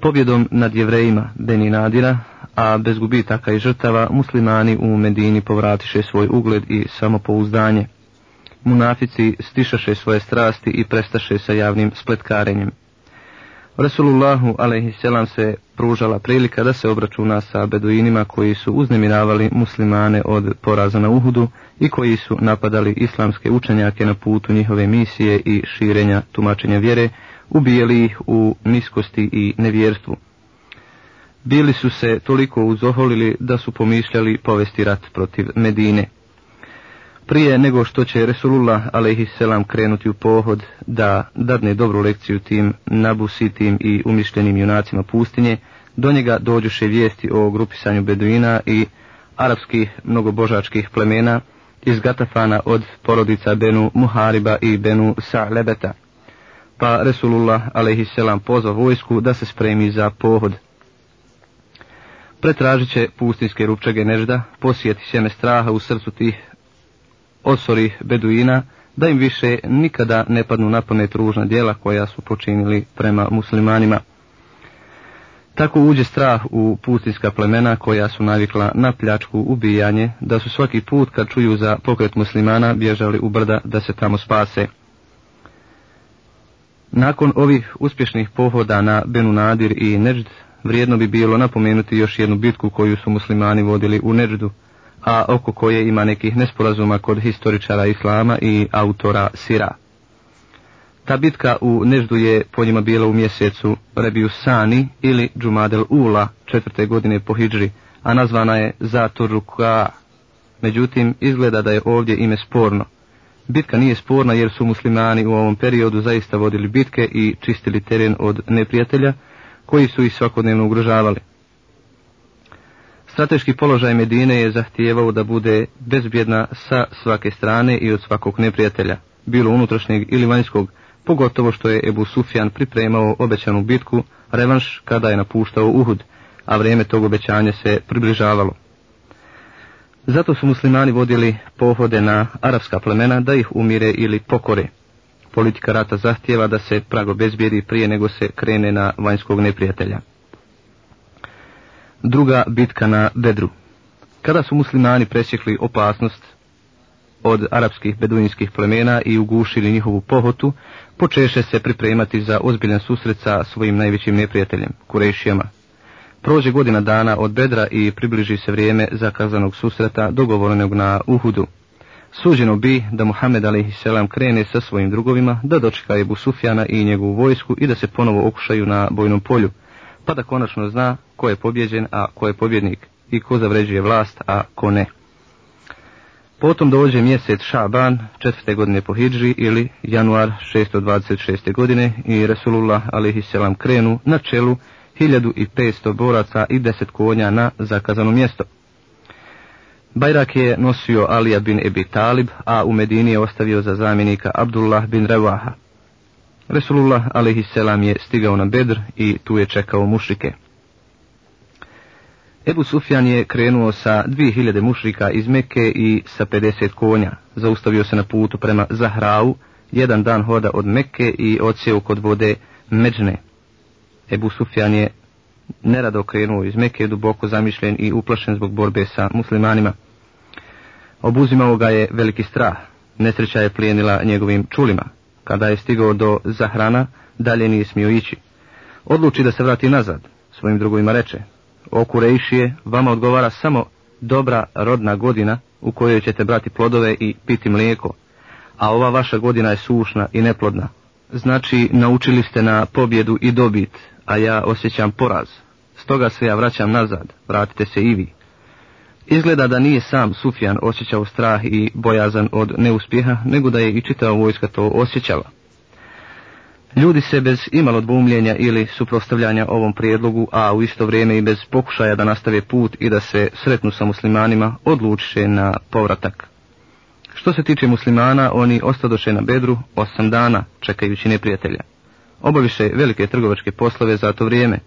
Pobjedom nad jevrejima Beni Nadira, a bez gubitaka i žrtava, muslimani u Medini povratiše svoj ugled i samopouzdanje. Munafici stišaše svoje strasti i prestaše sa javnim spletkarenjem. Rasulullahu a.s. se pružala prilika da se obračuna sa beduinima koji su uznemiravali muslimane od poraza na Uhudu i koji su napadali islamske učenjake na putu njihove misije i širenja tumačenja vjere, ubijali ih u niskosti i nevjerstvu. Bili su se toliko uzoholili da su pomišljali povesti rat protiv Medine. Prije nego što će Resulullah a.s. krenuti u pohod da dadne dobru lekciju tim nabusitim i umišljenim junacima pustinje, do njega dođuše vijesti o grupisanju beduina i arapskih mnogobožačkih plemena iz Gatafana od porodica Benu Muhariba i Benu Sa'lebeta. Pa Resulullah a.s. pozva vojsku da se spremi za pohod. Pretražit će pustinske rupčage nežda, posijeti sjeme straha u srcu tih osori beduina, da im više nikada ne padnu na pamet ružna djela koja su počinili prema muslimanima. Tako uđe strah u pustinska plemena koja su navikla na pljačku ubijanje, da su svaki put kad čuju za pokret muslimana bježali u brda da se tamo spase. Nakon ovih uspješnih pohoda na Benu Nadir i Nežd, vrijedno bi bilo napomenuti još jednu bitku koju su muslimani vodili u Neždu, a oko koje ima nekih nesporazuma kod historičara Islama i autora Sira. Ta bitka u Neždu je po njima bila u mjesecu Rebiju Sani ili Džumadel Ula četvrte godine po Hidžri, a nazvana je Ruka. Međutim, izgleda da je ovdje ime sporno. Bitka nije sporna jer su muslimani u ovom periodu zaista vodili bitke i čistili teren od neprijatelja, koji su ih svakodnevno ugrožavali. Strateški položaj Medine je zahtijevao da bude bezbjedna sa svake strane i od svakog neprijatelja, bilo unutrašnjeg ili vanjskog, pogotovo što je Ebu Sufjan pripremao obećanu bitku, revanš kada je napuštao Uhud, a vrijeme tog obećanja se približavalo. Zato su muslimani vodili pohode na arapska plemena da ih umire ili pokore. Politika rata zahtijeva da se prago bezbjedi prije nego se krene na vanjskog neprijatelja. Druga bitka na Bedru. Kada su muslimani presjekli opasnost od arapskih beduinskih plemena i ugušili njihovu pohotu, počeše se pripremati za ozbiljan susret sa svojim najvećim neprijateljem, Kurešijama. Prođe godina dana od Bedra i približi se vrijeme zakazanog susreta dogovorenog na Uhudu. Suđeno bi da Muhammed a.s. krene sa svojim drugovima, da dočeka Ebu Sufjana i njegovu vojsku i da se ponovo okušaju na bojnom polju, pa da konačno zna ko je pobjeđen, a ko je pobjednik i ko zavređuje vlast, a ko ne. Potom dođe mjesec Šaban, četvrte godine po Hidži ili januar 626. godine i Resulullah a.s. krenu na čelu 1500 boraca i 10 konja na zakazano mjesto. Bajrak je nosio Alija bin Ebi Talib, a u Medini je ostavio za zamjenika Abdullah bin Revaha. Resulullah a.s. je stigao na Bedr i tu je čekao mušrike. Ebu Sufjan je krenuo sa 2000 mušrika iz Mekke i sa 50 konja. Zaustavio se na putu prema Zahrau, jedan dan hoda od Mekke i odsjeo kod vode Međne. Ebu Sufjan je nerado krenuo iz Mekke, duboko zamišljen i uplašen zbog borbe sa muslimanima. Obuzimao ga je veliki strah. Nesreća je plijenila njegovim čulima. Kada je stigao do Zahrana, dalje nije smio ići. Odluči da se vrati nazad. Svojim drugovima reče, o Kurejšije, vama odgovara samo dobra rodna godina u kojoj ćete brati plodove i piti mlijeko, a ova vaša godina je sušna i neplodna. Znači, naučili ste na pobjedu i dobit, a ja osjećam poraz. Stoga se ja vraćam nazad, vratite se i vi. Izgleda da nije sam Sufjan osjećao strah i bojazan od neuspjeha, nego da je i čitava vojska to osjećala. Ljudi se bez imalo dvumljenja ili suprostavljanja ovom prijedlogu, a u isto vrijeme i bez pokušaja da nastave put i da se sretnu sa muslimanima, odlučiše na povratak. Što se tiče muslimana, oni ostadoše na bedru osam dana, čekajući neprijatelja. Obaviše velike trgovačke poslove za to vrijeme.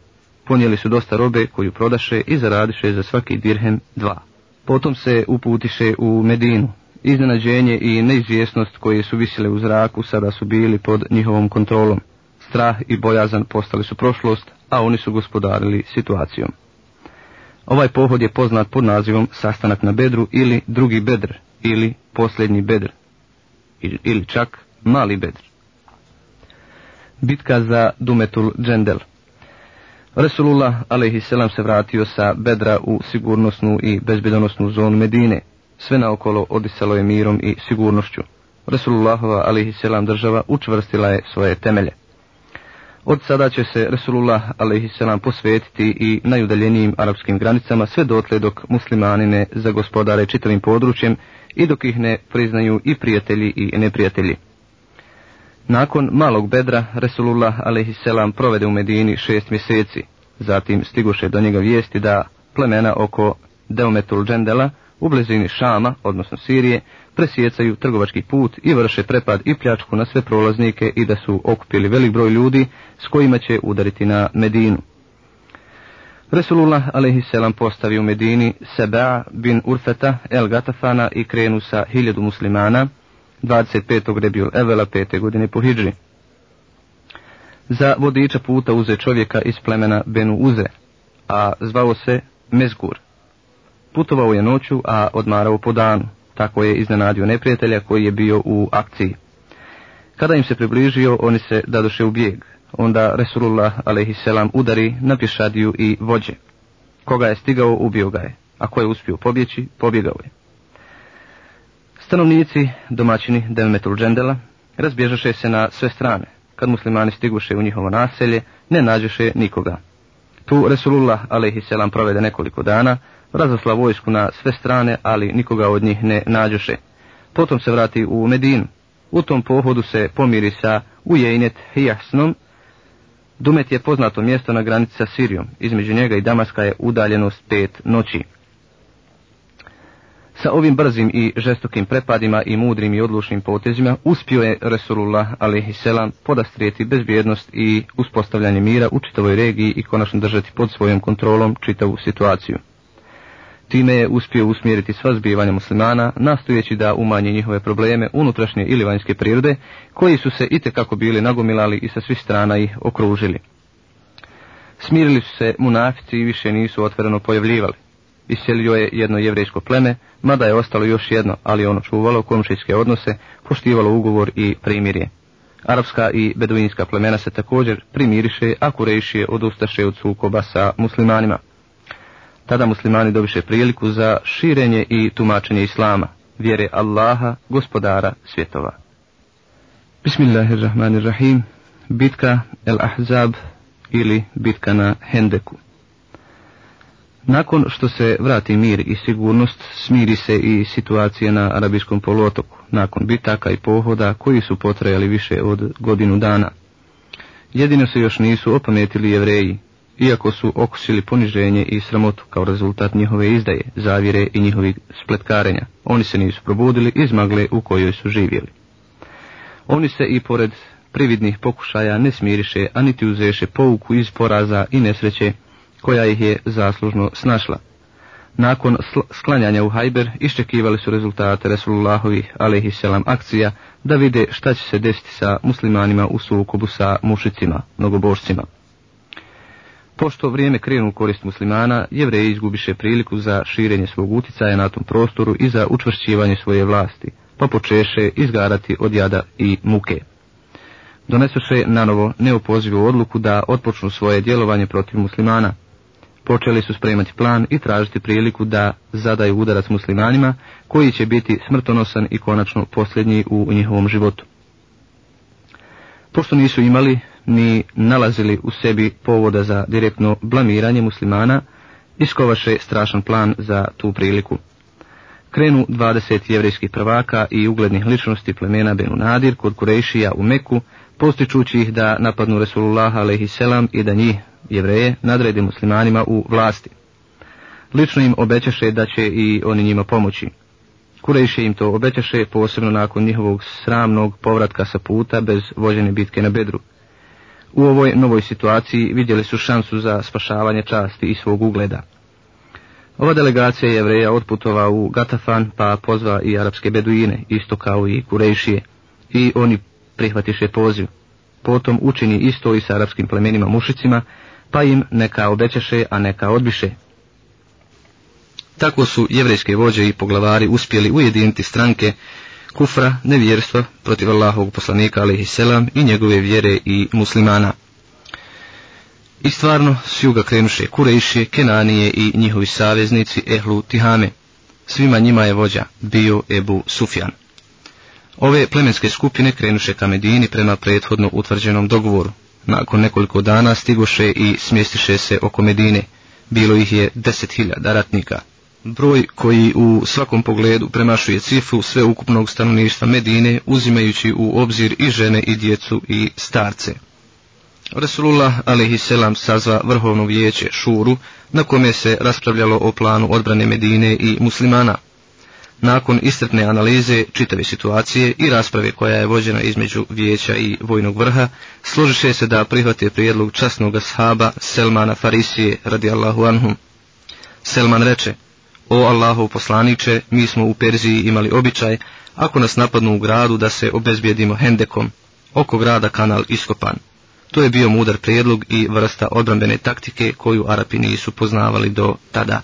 Ponijeli su dosta robe koju prodaše i zaradiše za svaki dirhem dva. Potom se uputiše u Medinu, Iznenađenje i neizvjesnost koje su visile u zraku sada su bili pod njihovom kontrolom. Strah i bojazan postali su prošlost, a oni su gospodarili situacijom. Ovaj pohod je poznat pod nazivom sastanak na bedru ili drugi bedr ili posljednji bedr ili čak mali bedr. Bitka za Dumetul Džendel Resulullah a.s. se vratio sa bedra u sigurnosnu i bezbjedonosnu zonu Medine, sve naokolo odisalo je mirom i sigurnošću. Resulullahova a.s. država učvrstila je svoje temelje. Od sada će se Resulullah a.s. posvetiti i najudaljenijim arapskim granicama sve dotle dok muslimani ne zagospodare čitavim područjem i dok ih ne priznaju i prijatelji i neprijatelji. Nakon malog bedra Resulullah a.s. provede u Medini šest mjeseci, zatim stiguše do njega vijesti da plemena oko Deumetul Džendela u blizini Šama, odnosno Sirije, presjecaju trgovački put i vrše prepad i pljačku na sve prolaznike i da su okupili velik broj ljudi s kojima će udariti na Medinu. Resulullah a.s. postavi u Medini Seba bin Urfeta el Gatafana i krenu sa hiljadu muslimana 25. Rebjul Evela pete godine po Hidži. Za vodiča puta uze čovjeka iz plemena Benu Uze, a zvao se Mezgur. Putovao je noću, a odmarao po danu. Tako je iznenadio neprijatelja koji je bio u akciji. Kada im se približio, oni se dadoše u bijeg. Onda Resulullah a.s. udari na pješadiju i vođe. Koga je stigao, ubio ga je. A ko je uspio pobjeći, pobjegao je. Stanovnici, domaćini Demetul Džendela, razbježaše se na sve strane. Kad muslimani stiguše u njihovo naselje, ne nađeše nikoga. Tu Resulullah a.s. provede nekoliko dana, razosla vojsku na sve strane, ali nikoga od njih ne nađoše. Potom se vrati u Medinu. U tom pohodu se pomiri sa Ujejnet Hijasnom. Dumet je poznato mjesto na granici sa Sirijom. Između njega i Damaska je udaljenost pet noći. Sa ovim brzim i žestokim prepadima i mudrim i odlučnim potezima uspio je Resulullah a.s. podastrijeti bezbjednost i uspostavljanje mira u čitavoj regiji i konačno držati pod svojom kontrolom čitavu situaciju. Time je uspio usmjeriti sva zbivanja muslimana, nastojeći da umanji njihove probleme unutrašnje ili vanjske prirode, koji su se itekako bili nagomilali i sa svih strana ih okružili. Smirili su se munafici i više nisu otvoreno pojavljivali. Iselio je jedno jevrejsko pleme, mada je ostalo još jedno, ali ono čuvalo komšijske odnose, poštivalo ugovor i primirje. Arapska i beduinska plemena se također primiriše, a Kurejšije odustaše od sukoba sa muslimanima. Tada muslimani dobiše priliku za širenje i tumačenje Islama, vjere Allaha, gospodara svjetova. Bismillahirrahmanirrahim. Bitka El Ahzab ili bitka na Hendeku. Nakon što se vrati mir i sigurnost, smiri se i situacija na Arabijskom poluotoku, nakon bitaka i pohoda koji su potrajali više od godinu dana. Jedino se još nisu opametili jevreji, iako su okusili poniženje i sramotu kao rezultat njihove izdaje, zavire i njihovih spletkarenja. Oni se nisu probudili iz magle u kojoj su živjeli. Oni se i pored prividnih pokušaja ne smiriše, a niti uzeše pouku iz poraza i nesreće koja ih je zaslužno snašla. Nakon sklanjanja u Hajber iščekivali su rezultate Resulullahovih selam akcija da vide šta će se desiti sa muslimanima u sukobu sa mušicima, mnogobožcima. Pošto vrijeme krenu u korist muslimana, jevreji izgubiše priliku za širenje svog utjecaja na tom prostoru i za učvršćivanje svoje vlasti, pa počeše izgarati od jada i muke. Donesoše nanovo neopozivu odluku da otpočnu svoje djelovanje protiv muslimana, počeli su spremati plan i tražiti priliku da zadaju udarac muslimanima, koji će biti smrtonosan i konačno posljednji u njihovom životu. Pošto nisu imali ni nalazili u sebi povoda za direktno blamiranje muslimana, iskovaše strašan plan za tu priliku. Krenu 20 jevrijskih prvaka i uglednih ličnosti plemena Benu Nadir kod Kurejšija u Meku, postičući ih da napadnu Resulullah a.s. i da njih jevreje nadredi muslimanima u vlasti. Lično im obećaše da će i oni njima pomoći. Kurejše im to obećaše posebno nakon njihovog sramnog povratka sa puta bez vođene bitke na Bedru. U ovoj novoj situaciji vidjeli su šansu za spašavanje časti i svog ugleda. Ova delegacija jevreja otputova u Gatafan pa pozva i arapske beduine, isto kao i Kurejšije, i oni prihvatiše poziv. Potom učini isto i sa arapskim plemenima mušicima, pa im neka obećaše, a neka odbiše. Tako su jevrejske vođe i poglavari uspjeli ujediniti stranke kufra, nevjerstva protiv Allahovog poslanika selam i njegove vjere i muslimana. I stvarno s juga krenuše Kurejšije, Kenanije i njihovi saveznici Ehlu Tihame. Svima njima je vođa bio Ebu Sufjan. Ove plemenske skupine krenuše ka Medini prema prethodno utvrđenom dogovoru. Nakon nekoliko dana stigoše i smjestiše se oko Medine. Bilo ih je deset hiljada ratnika. Broj koji u svakom pogledu premašuje cifru sveukupnog stanovništva Medine, uzimajući u obzir i žene i djecu i starce. Resulullah a.s. sazva vrhovno vijeće Šuru, na kome se raspravljalo o planu odbrane Medine i muslimana. Nakon istrpne analize čitave situacije i rasprave koja je vođena između vijeća i vojnog vrha, složiše se da prihvate prijedlog časnog sahaba Selmana Farisije radijallahu anhum. Selman reče, o Allahov poslaniče, mi smo u Perziji imali običaj, ako nas napadnu u gradu da se obezbijedimo hendekom, oko grada kanal iskopan. To je bio mudar prijedlog i vrsta odbrambene taktike koju Arapi nisu poznavali do tada.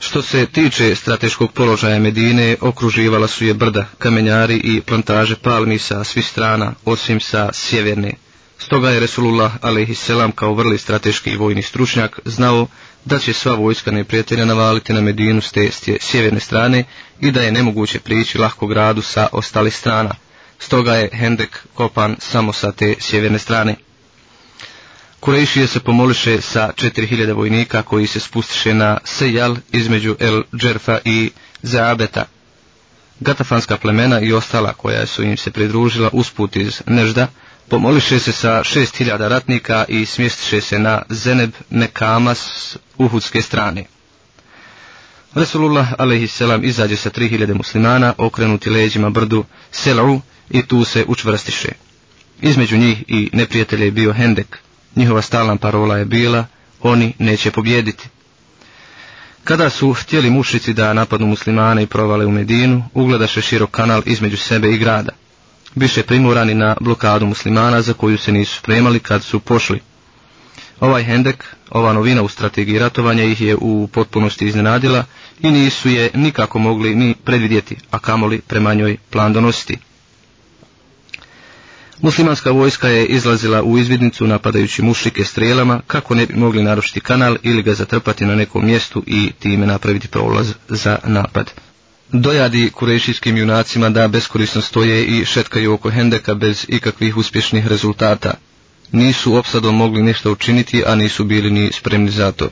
Što se tiče strateškog položaja Medine, okruživala su je brda, kamenjari i plantaže palmi sa svih strana, osim sa sjeverne. Stoga je Resulullah a.s. kao vrli strateški vojni stručnjak znao da će sva vojska neprijatelja navaliti na Medinu s te sjeverne strane i da je nemoguće prići lahko gradu sa ostalih strana. Stoga je Hendek kopan samo sa te sjeverne strane. Kurejšije se pomoliše sa 4000 vojnika koji se spustiše na Sejal između El Džerfa i Zaabeta. Gatafanska plemena i ostala koja su im se pridružila usput iz Nežda, pomoliše se sa 6000 ratnika i smjestiše se na Zeneb Nekama s Uhudske strane. Resulullah a.s. izađe sa 3000 muslimana okrenuti leđima brdu Selau i tu se učvrstiše. Između njih i neprijatelja je bio Hendek, Njihova stalna parola je bila, oni neće pobjediti. Kada su htjeli mušici da napadnu muslimane i provale u Medinu, ugledaše širok kanal između sebe i grada. Biše primorani na blokadu muslimana za koju se nisu spremali kad su pošli. Ovaj hendek, ova novina u strategiji ratovanja ih je u potpunosti iznenadila i nisu je nikako mogli ni predvidjeti, a kamoli prema njoj plan donositi. Muslimanska vojska je izlazila u izvidnicu napadajući mušike strijelama kako ne bi mogli narušiti kanal ili ga zatrpati na nekom mjestu i time napraviti prolaz za napad. Dojadi kurešijskim junacima da beskorisno stoje i šetkaju oko hendeka bez ikakvih uspješnih rezultata. Nisu opsadom mogli ništa učiniti, a nisu bili ni spremni za to.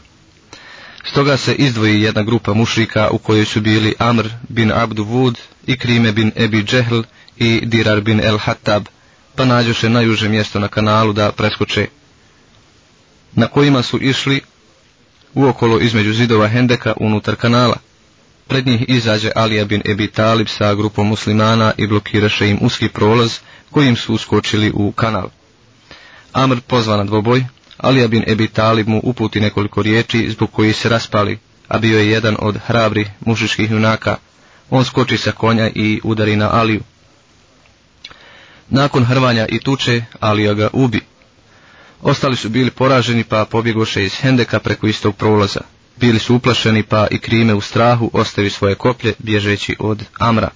Stoga se izdvoji jedna grupa mušrika u kojoj su bili Amr bin Abdu Wud, Krime bin Ebi Džehl i Dirar bin El Hattab, pa nađoše najuže mjesto na kanalu da preskoče, na kojima su išli uokolo između zidova Hendeka unutar kanala. Pred njih izađe Alija bin Ebi Talib sa grupom muslimana i blokiraše im uski prolaz kojim su uskočili u kanal. Amr pozva na dvoboj, Alija bin Ebi Talib mu uputi nekoliko riječi zbog koji se raspali, a bio je jedan od hrabri mušičkih junaka. On skoči sa konja i udari na Aliju. Nakon hrvanja i tuče, Alija ga ubi. Ostali su bili poraženi pa pobjegoše iz Hendeka preko istog prolaza. Bili su uplašeni pa i krime u strahu ostavi svoje koplje bježeći od Amra.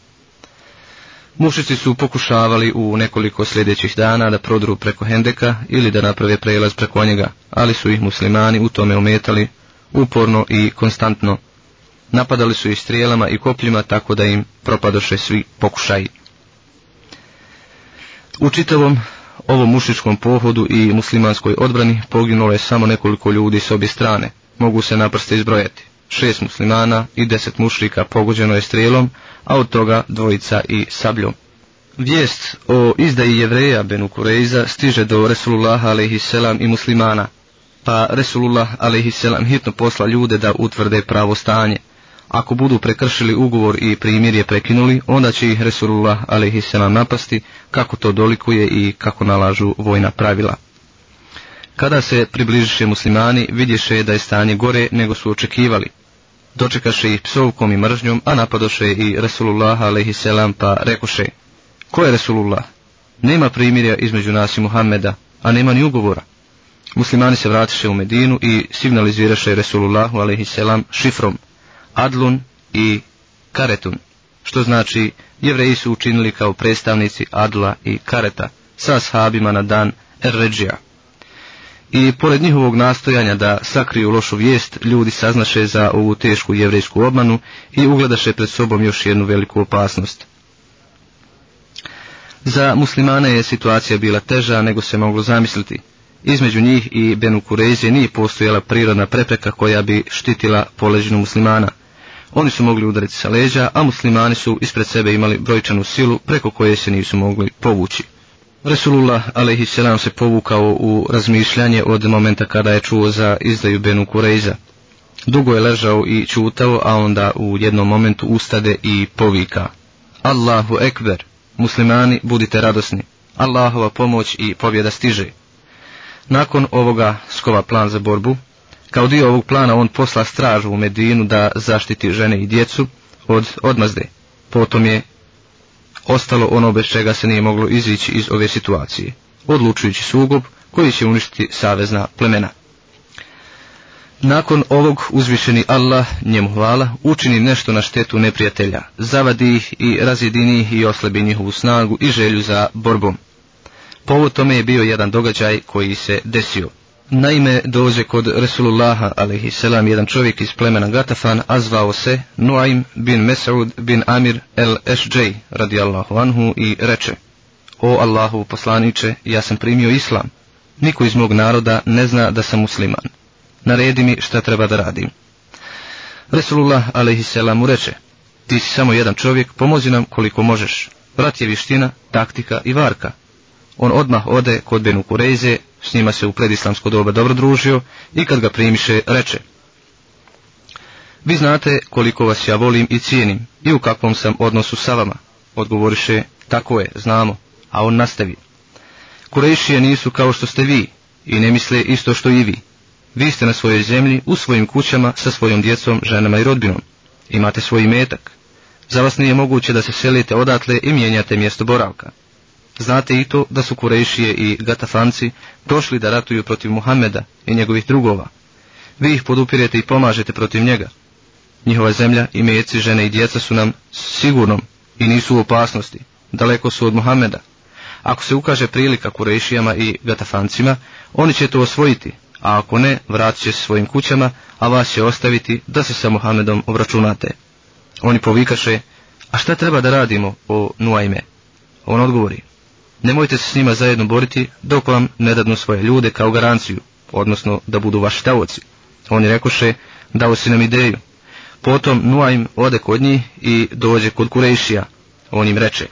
Mušici su pokušavali u nekoliko sljedećih dana da prodru preko Hendeka ili da naprave prelaz preko njega, ali su ih muslimani u tome ometali uporno i konstantno. Napadali su ih strijelama i kopljima tako da im propadoše svi pokušaji. U čitavom ovom mušičkom pohodu i muslimanskoj odbrani poginulo je samo nekoliko ljudi s obje strane, mogu se naprste izbrojati. Šest muslimana i deset mušrika pogođeno je strijelom, a od toga dvojica i sabljom. Vijest o izdaji jevreja Benu Kureiza stiže do Resulullah a.s. i muslimana, pa Resulullah a.s. hitno posla ljude da utvrde pravo stanje. Ako budu prekršili ugovor i primjer je prekinuli, onda će ih Resulullah a.s. napasti kako to dolikuje i kako nalažu vojna pravila. Kada se približiše muslimani, vidješe da je stanje gore nego su očekivali. Dočekaše ih psovkom i mržnjom, a napadoše i Resulullah a.s. pa rekoše, ko je Resulullah? Nema primirja između nas i Muhammeda, a nema ni ugovora. Muslimani se vratiše u Medinu i signaliziraše Resulullahu a.s. šifrom, Adlun i Karetun, što znači jevreji su učinili kao predstavnici Adla i Kareta sa sahabima na dan Erređija. I pored njihovog nastojanja da sakriju lošu vijest, ljudi saznaše za ovu tešku jevrejsku obmanu i ugledaše pred sobom još jednu veliku opasnost. Za muslimane je situacija bila teža nego se moglo zamisliti. Između njih i Benu Kurezije nije postojala prirodna prepreka koja bi štitila poleđinu muslimana. Oni su mogli udariti sa leđa, a muslimani su ispred sebe imali brojčanu silu preko koje se nisu mogli povući. Resulullah a.s. se povukao u razmišljanje od momenta kada je čuo za izdaju Benu Kureiza. Dugo je ležao i čutao, a onda u jednom momentu ustade i povika. Allahu ekber, muslimani budite radosni, Allahova pomoć i pobjeda stiže. Nakon ovoga skova plan za borbu, kao dio ovog plana on posla stražu u Medinu da zaštiti žene i djecu od odmazde. Potom je ostalo ono bez čega se nije moglo izići iz ove situacije, odlučujući sugob koji će uništiti savezna plemena. Nakon ovog uzvišeni Allah, njemu hvala, učini nešto na štetu neprijatelja, zavadi ih i razjedini ih i oslebi njihovu snagu i želju za borbom. Povod tome je bio jedan događaj koji se desio. Naime, dođe kod Resulullaha, a.s. jedan čovjek iz plemena Gatafan, a zvao se Nuaim bin Mesud bin Amir el Ešđej, radijallahu anhu, i reče, O Allahu poslaniče, ja sam primio islam. Niko iz mog naroda ne zna da sam musliman. Naredi mi šta treba da radim. Resulullah, a.s. mu reče, ti si samo jedan čovjek, pomozi nam koliko možeš. Brat je viština, taktika i varka. On odmah ode kod Benu Kurejze, s njima se u predislamsko doba dobro družio i kad ga primiše reče Vi znate koliko vas ja volim i cijenim i u kakvom sam odnosu sa vama. Odgovoriše, tako je, znamo, a on nastavi. Kurešije nisu kao što ste vi i ne misle isto što i vi. Vi ste na svojoj zemlji, u svojim kućama, sa svojom djecom, ženama i rodbinom. Imate svoj metak. Za vas nije moguće da se selite odatle i mijenjate mjesto boravka. Znate i to da su Kurešije i Gatafanci došli da ratuju protiv Muhameda i njegovih drugova. Vi ih podupirete i pomažete protiv njega. Njihova zemlja i meci, žene i djeca su nam sigurnom i nisu u opasnosti. Daleko su od Muhameda. Ako se ukaže prilika Kurešijama i Gatafancima, oni će to osvojiti, a ako ne, vratit će se svojim kućama, a vas će ostaviti da se sa Muhammedom obračunate. Oni povikaše, a šta treba da radimo o Nuajme? On odgovori, nemojte se s njima zajedno boriti dok vam ne dadnu svoje ljude kao garanciju, odnosno da budu vaši taoci. Oni rekoše, dao si nam ideju. Potom Nuajm ode kod njih i dođe kod Kurešija. On im reče,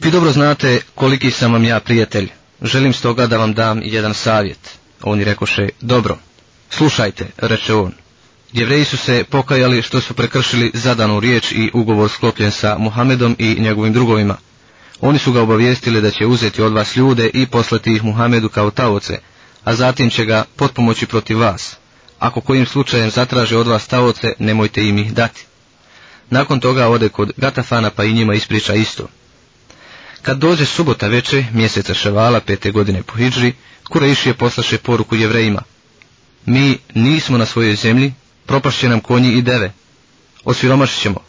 vi dobro znate koliki sam vam ja prijatelj. Želim stoga da vam dam jedan savjet. Oni rekoše, dobro. Slušajte, reče on. Jevreji su se pokajali što su prekršili zadanu riječ i ugovor sklopljen sa Muhamedom i njegovim drugovima. Oni su ga obavijestili da će uzeti od vas ljude i poslati ih Muhamedu kao taoce, a zatim će ga potpomoći protiv vas. Ako kojim slučajem zatraže od vas taoce, nemojte im ih dati. Nakon toga ode kod Gatafana pa i njima ispriča isto. Kad dođe subota veče, mjeseca ševala, pete godine po Hidžri, Kurešije poslaše poruku jevrejima. Mi nismo na svojoj zemlji, propašće nam konji i deve. Osiromašit ćemo.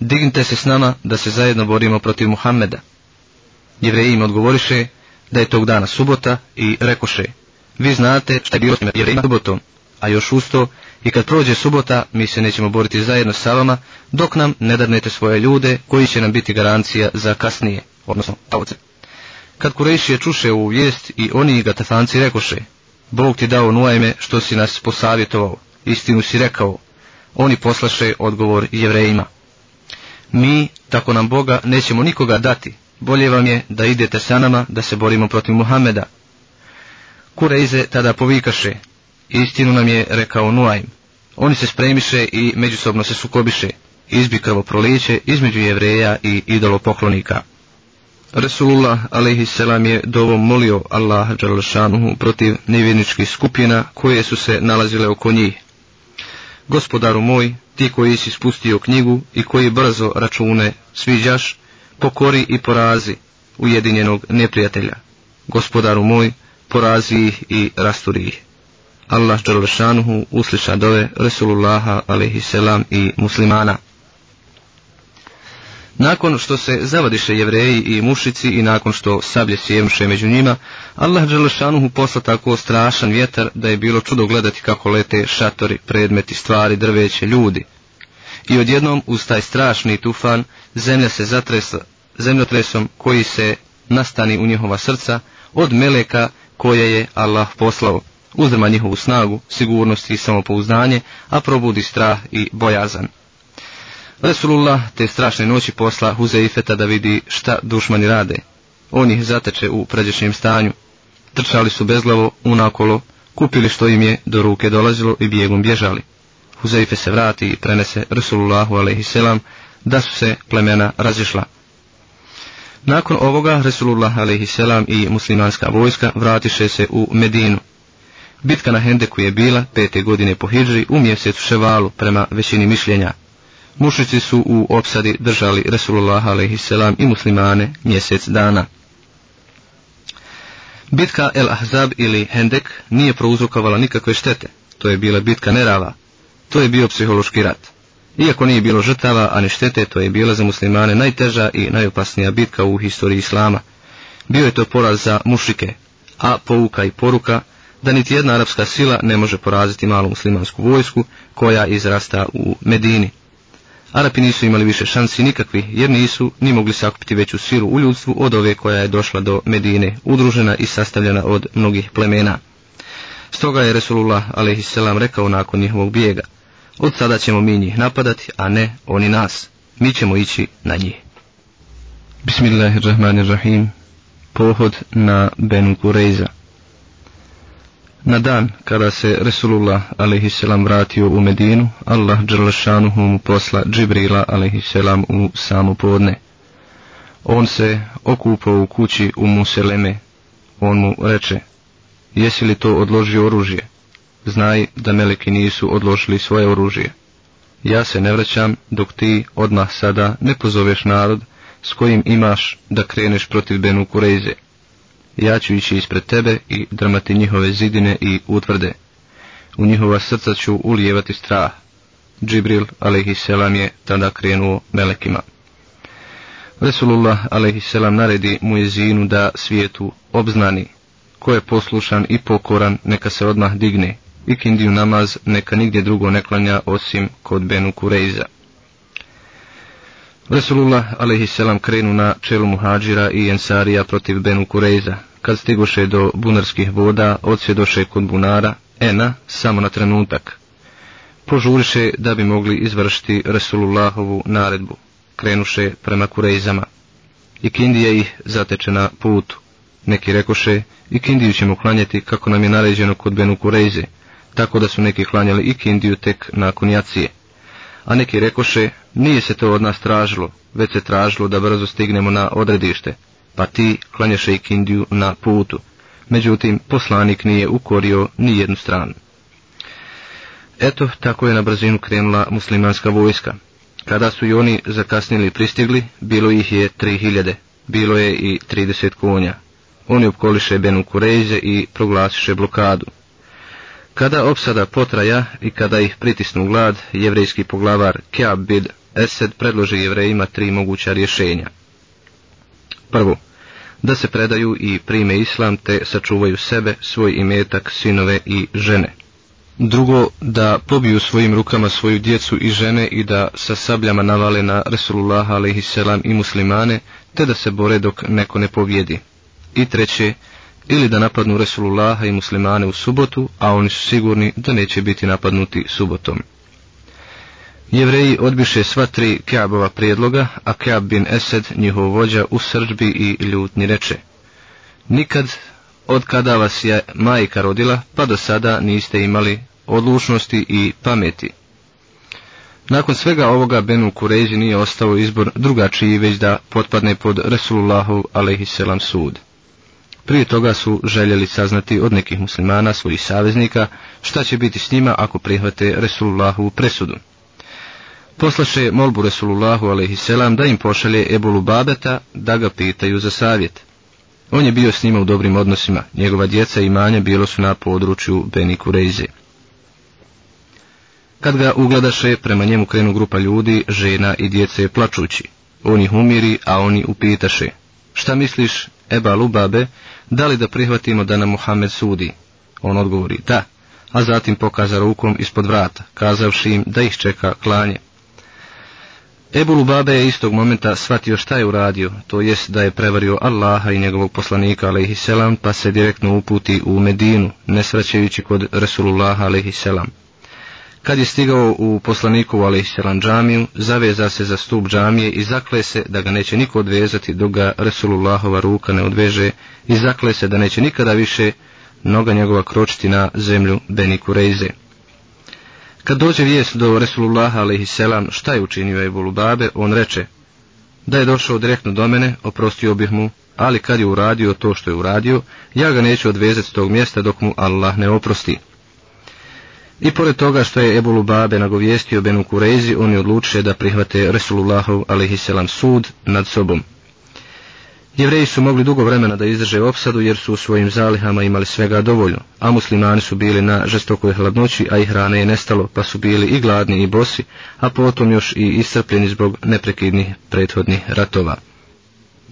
Dignite se s nama da se zajedno borimo protiv Muhammeda. Jevreji im odgovoriše da je tog dana subota i rekoše, vi znate šta je bilo s jevrejima subotom, a još usto i kad prođe subota mi se nećemo boriti zajedno sa vama dok nam ne dadnete svoje ljude koji će nam biti garancija za kasnije, odnosno taoce. Kad je čuše ovu vijest i oni ga tafanci rekoše, Bog ti dao nuajme što si nas posavjetovao, istinu si rekao, oni poslaše odgovor jevrejima. Mi, tako nam Boga, nećemo nikoga dati, bolje vam je da idete sa nama da se borimo protiv Muhameda. Kurejze tada povikaše, istinu nam je rekao Nuajm. Oni se spremiše i međusobno se sukobiše, izbi krvoproliće između jevreja i idolopoklonika. Resulullah a.s. je dovom molio Allaha Đalšanuhu protiv nevjerničkih skupina koje su se nalazile oko njih. Gospodaru moj, ti koji si spustio knjigu i koji brzo račune sviđaš, pokori i porazi ujedinjenog neprijatelja. Gospodaru moj, porazi ih i rasturi ih. Allah Đalšanuhu usliša dove Resulullaha a.s. i muslimana. Nakon što se zavadiše jevreji i mušici i nakon što sablje sjenuše među njima, Allah Đelešanuhu posla tako strašan vjetar da je bilo čudo gledati kako lete šatori, predmeti, stvari, drveće, ljudi. I odjednom uz taj strašni tufan zemlja se zatresa zemljotresom koji se nastani u njihova srca od meleka koje je Allah poslao. Uzdrma njihovu snagu, sigurnost i samopouzdanje, a probudi strah i bojazan. Resulullah te strašne noći posla Huzeifeta da vidi šta dušmani rade. On ih zateče u pređešnjem stanju. Trčali su bezglavo, unakolo, kupili što im je do ruke dolazilo i bijegom bježali. Huzeife se vrati i prenese Resulullahu a.s. da su se plemena razišla. Nakon ovoga Resulullah a.s. i muslimanska vojska vratiše se u Medinu. Bitka na Hendeku je bila pete godine po Hidži u mjesecu Ševalu prema većini mišljenja. Mušici su u opsadi držali Resulullah a.s. i muslimane mjesec dana. Bitka El Ahzab ili Hendek nije prouzrokovala nikakve štete. To je bila bitka nerava. To je bio psihološki rat. Iako nije bilo žrtava, a ni štete, to je bila za muslimane najteža i najopasnija bitka u historiji Islama. Bio je to poraz za mušike, a pouka i poruka da niti jedna arapska sila ne može poraziti malu muslimansku vojsku koja izrasta u Medini. Arapi nisu imali više šansi nikakvi, jer nisu ni mogli sakupiti veću silu u ljudstvu od ove koja je došla do Medine, udružena i sastavljena od mnogih plemena. Stoga je Resulullah a.s. rekao nakon njihovog bijega, od sada ćemo mi njih napadati, a ne oni nas. Mi ćemo ići na njih. Bismillahirrahmanirrahim. Pohod na Benu Kurejza. Na dan kada se Resulullah a.s. vratio u Medinu, Allah Đerlašanuhu mu posla Džibrila a.s. u samo podne. On se okupao u kući u Museleme. On mu reče, jesi li to odložio oružje? Znaj da meleki nisu odložili svoje oružje. Ja se ne vraćam dok ti odmah sada ne pozoveš narod s kojim imaš da kreneš protiv Benu Kurejze. Ja ću ići ispred tebe i drmati njihove zidine i utvrde. U njihova srca ću ulijevati strah. Džibril, a.s. je tada krenuo melekima. Resulullah, a.s. naredi mu je zinu da svijetu obznani. Ko je poslušan i pokoran, neka se odmah digne. I kindiju namaz neka nigdje drugo ne klanja osim kod Benu Kurejza. Resulullah a.s. krenu na čelu muhađira i ensarija protiv Benu Kurejza. Kad stigoše do bunarskih voda, odsvjedoše kod bunara, ena, samo na trenutak. Požuriše da bi mogli izvršiti Resulullahovu naredbu. Krenuše prema Kurejzama. I Kindija ih zateče na putu. Neki rekoše, i Kindiju ćemo klanjati kako nam je naređeno kod Benu Kurejze, tako da su neki klanjali i Kindiju tek nakon jacije a neki rekoše, nije se to od nas tražilo, već se tražilo da brzo stignemo na odredište, pa ti klanjaše i kindiju na putu. Međutim, poslanik nije ukorio ni jednu stranu. Eto, tako je na brzinu krenula muslimanska vojska. Kada su i oni zakasnili pristigli, bilo ih je tri hiljade, bilo je i trideset konja. Oni opkoliše Benu Kurejze i proglasiše blokadu. Kada opsada potraja i kada ih pritisnu glad, jevrejski poglavar Kjab bid Esed predloži jevrejima tri moguća rješenja. Prvo, da se predaju i prime islam te sačuvaju sebe, svoj imetak, sinove i žene. Drugo, da pobiju svojim rukama svoju djecu i žene i da sa sabljama navale na Resulullah a.s. i muslimane, te da se bore dok neko ne pobjedi. I treće, ili da napadnu Resulullaha i muslimane u subotu, a oni su sigurni da neće biti napadnuti subotom. Jevreji odbiše sva tri Kjabova prijedloga, a Kjab bin Esed, njihov vođa, u srđbi i ljutni reče. Nikad, od kada vas je majka rodila, pa do sada niste imali odlučnosti i pameti. Nakon svega ovoga Benu Kurezi nije ostao izbor drugačiji već da potpadne pod Resulullahu alaihisselam sud. Prije toga su željeli saznati od nekih muslimana, svojih saveznika, šta će biti s njima ako prihvate Resulullahu presudu. Poslaše molbu Resulullahu a.s. da im pošalje Ebolu Babeta da ga pitaju za savjet. On je bio s njima u dobrim odnosima, njegova djeca i manje bilo su na području Beni Kurejze. Kad ga ugledaše, prema njemu krenu grupa ljudi, žena i djece plačući. On ih umiri, a oni upitaše. Šta misliš, Eba Lubabe, da li da prihvatimo da nam Muhammed sudi? On odgovori da, a zatim pokaza rukom ispod vrata, kazavši im da ih čeka klanje. Ebu Lubabe je istog momenta shvatio šta je uradio, to jest da je prevario Allaha i njegovog poslanika pa se direktno uputi u Medinu, ne sraćajući kod Resulullaha alaihisselam. Kad je stigao u poslanikovu alaihisselam džamiju, zaveza se za stup džamije i zakle se da ga neće niko odvezati dok ga Resulullahova ruka ne odveže i zakle se da neće nikada više noga njegova kročiti na zemlju Beni Kurejze. Kad dođe vijest do Resulullaha alaihisselam šta je učinio Ebu Lubabe, on reče da je došao direktno do mene, oprostio bih mu, ali kad je uradio to što je uradio, ja ga neću odvezati s tog mjesta dok mu Allah ne oprosti. I pored toga što je Ebu Lubabe nagovijestio Benu Kurezi, oni odlučuje da prihvate Resulullahov alaihisselam sud nad sobom. Jevreji su mogli dugo vremena da izdrže opsadu jer su u svojim zalihama imali svega dovoljno, a muslimani su bili na žestokoj hladnoći, a i hrane je nestalo, pa su bili i gladni i bosi, a potom još i iscrpljeni zbog neprekidnih prethodnih ratova.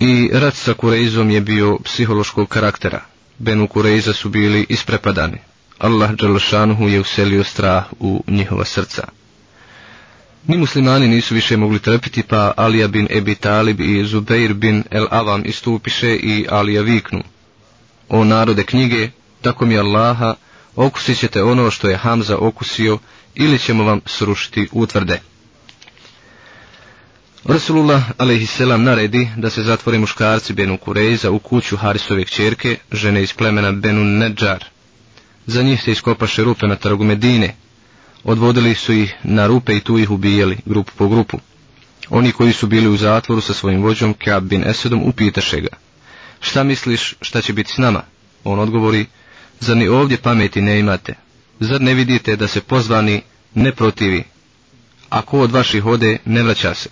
I rat sa Kurejzom je bio psihološkog karaktera. Benu Kurejza su bili isprepadani, Allah Đalšanuhu je uselio strah u njihova srca. Ni muslimani nisu više mogli trpiti, pa Alija bin Ebi Talib i Zubeir bin El Avam istupiše i Alija viknu. O narode knjige, tako mi Allaha, okusit ćete ono što je Hamza okusio, ili ćemo vam srušiti utvrde. Rasulullah a.s. naredi da se zatvore muškarci Benu Kurejza u kuću Harisove kćerke, žene iz plemena Benu Nedžar. Za njih se iskopaše rupe na trgu Medine. Odvodili su ih na rupe i tu ih ubijali, grupu po grupu. Oni koji su bili u zatvoru sa svojim vođom, Kjab bin Esedom, upitaše ga. Šta misliš, šta će biti s nama? On odgovori, zar ni ovdje pameti ne imate? Zar ne vidite da se pozvani ne protivi? Ako od vaših ode, ne vraća se.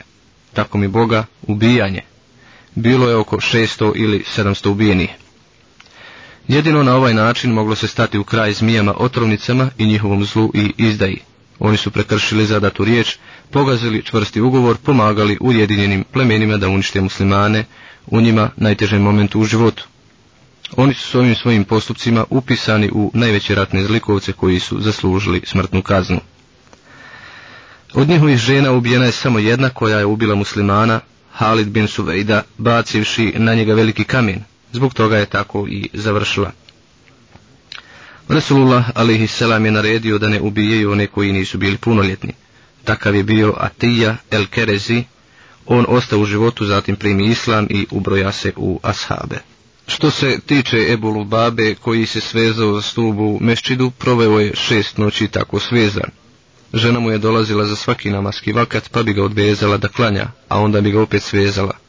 Tako mi Boga, ubijanje. bilo je oko 600 ili 700 ubijenih. Jedino na ovaj način moglo se stati u kraj zmijama otrovnicama i njihovom zlu i izdaji. Oni su prekršili zadatu riječ, pogazili čvrsti ugovor, pomagali ujedinjenim plemenima da unište muslimane u njima najtežem momentu u životu. Oni su s ovim svojim postupcima upisani u najveće ratne zlikovce koji su zaslužili smrtnu kaznu. Od njihovih žena ubijena je samo jedna koja je ubila muslimana, Halid bin Suvejda, bacivši na njega veliki kamen. Zbog toga je tako i završila. Resulullah alihi selam je naredio da ne ubijaju one koji nisu bili punoljetni. Takav je bio Atija el Kerezi, on ostao u životu, zatim primi islam i ubroja se u ashabe. Što se tiče Ebulu Babe, koji se svezao za stubu u Meščidu, proveo je šest noći tako svezan. Žena mu je dolazila za svaki namaski vakat, pa bi ga odvezala da klanja, a onda bi ga opet svezala.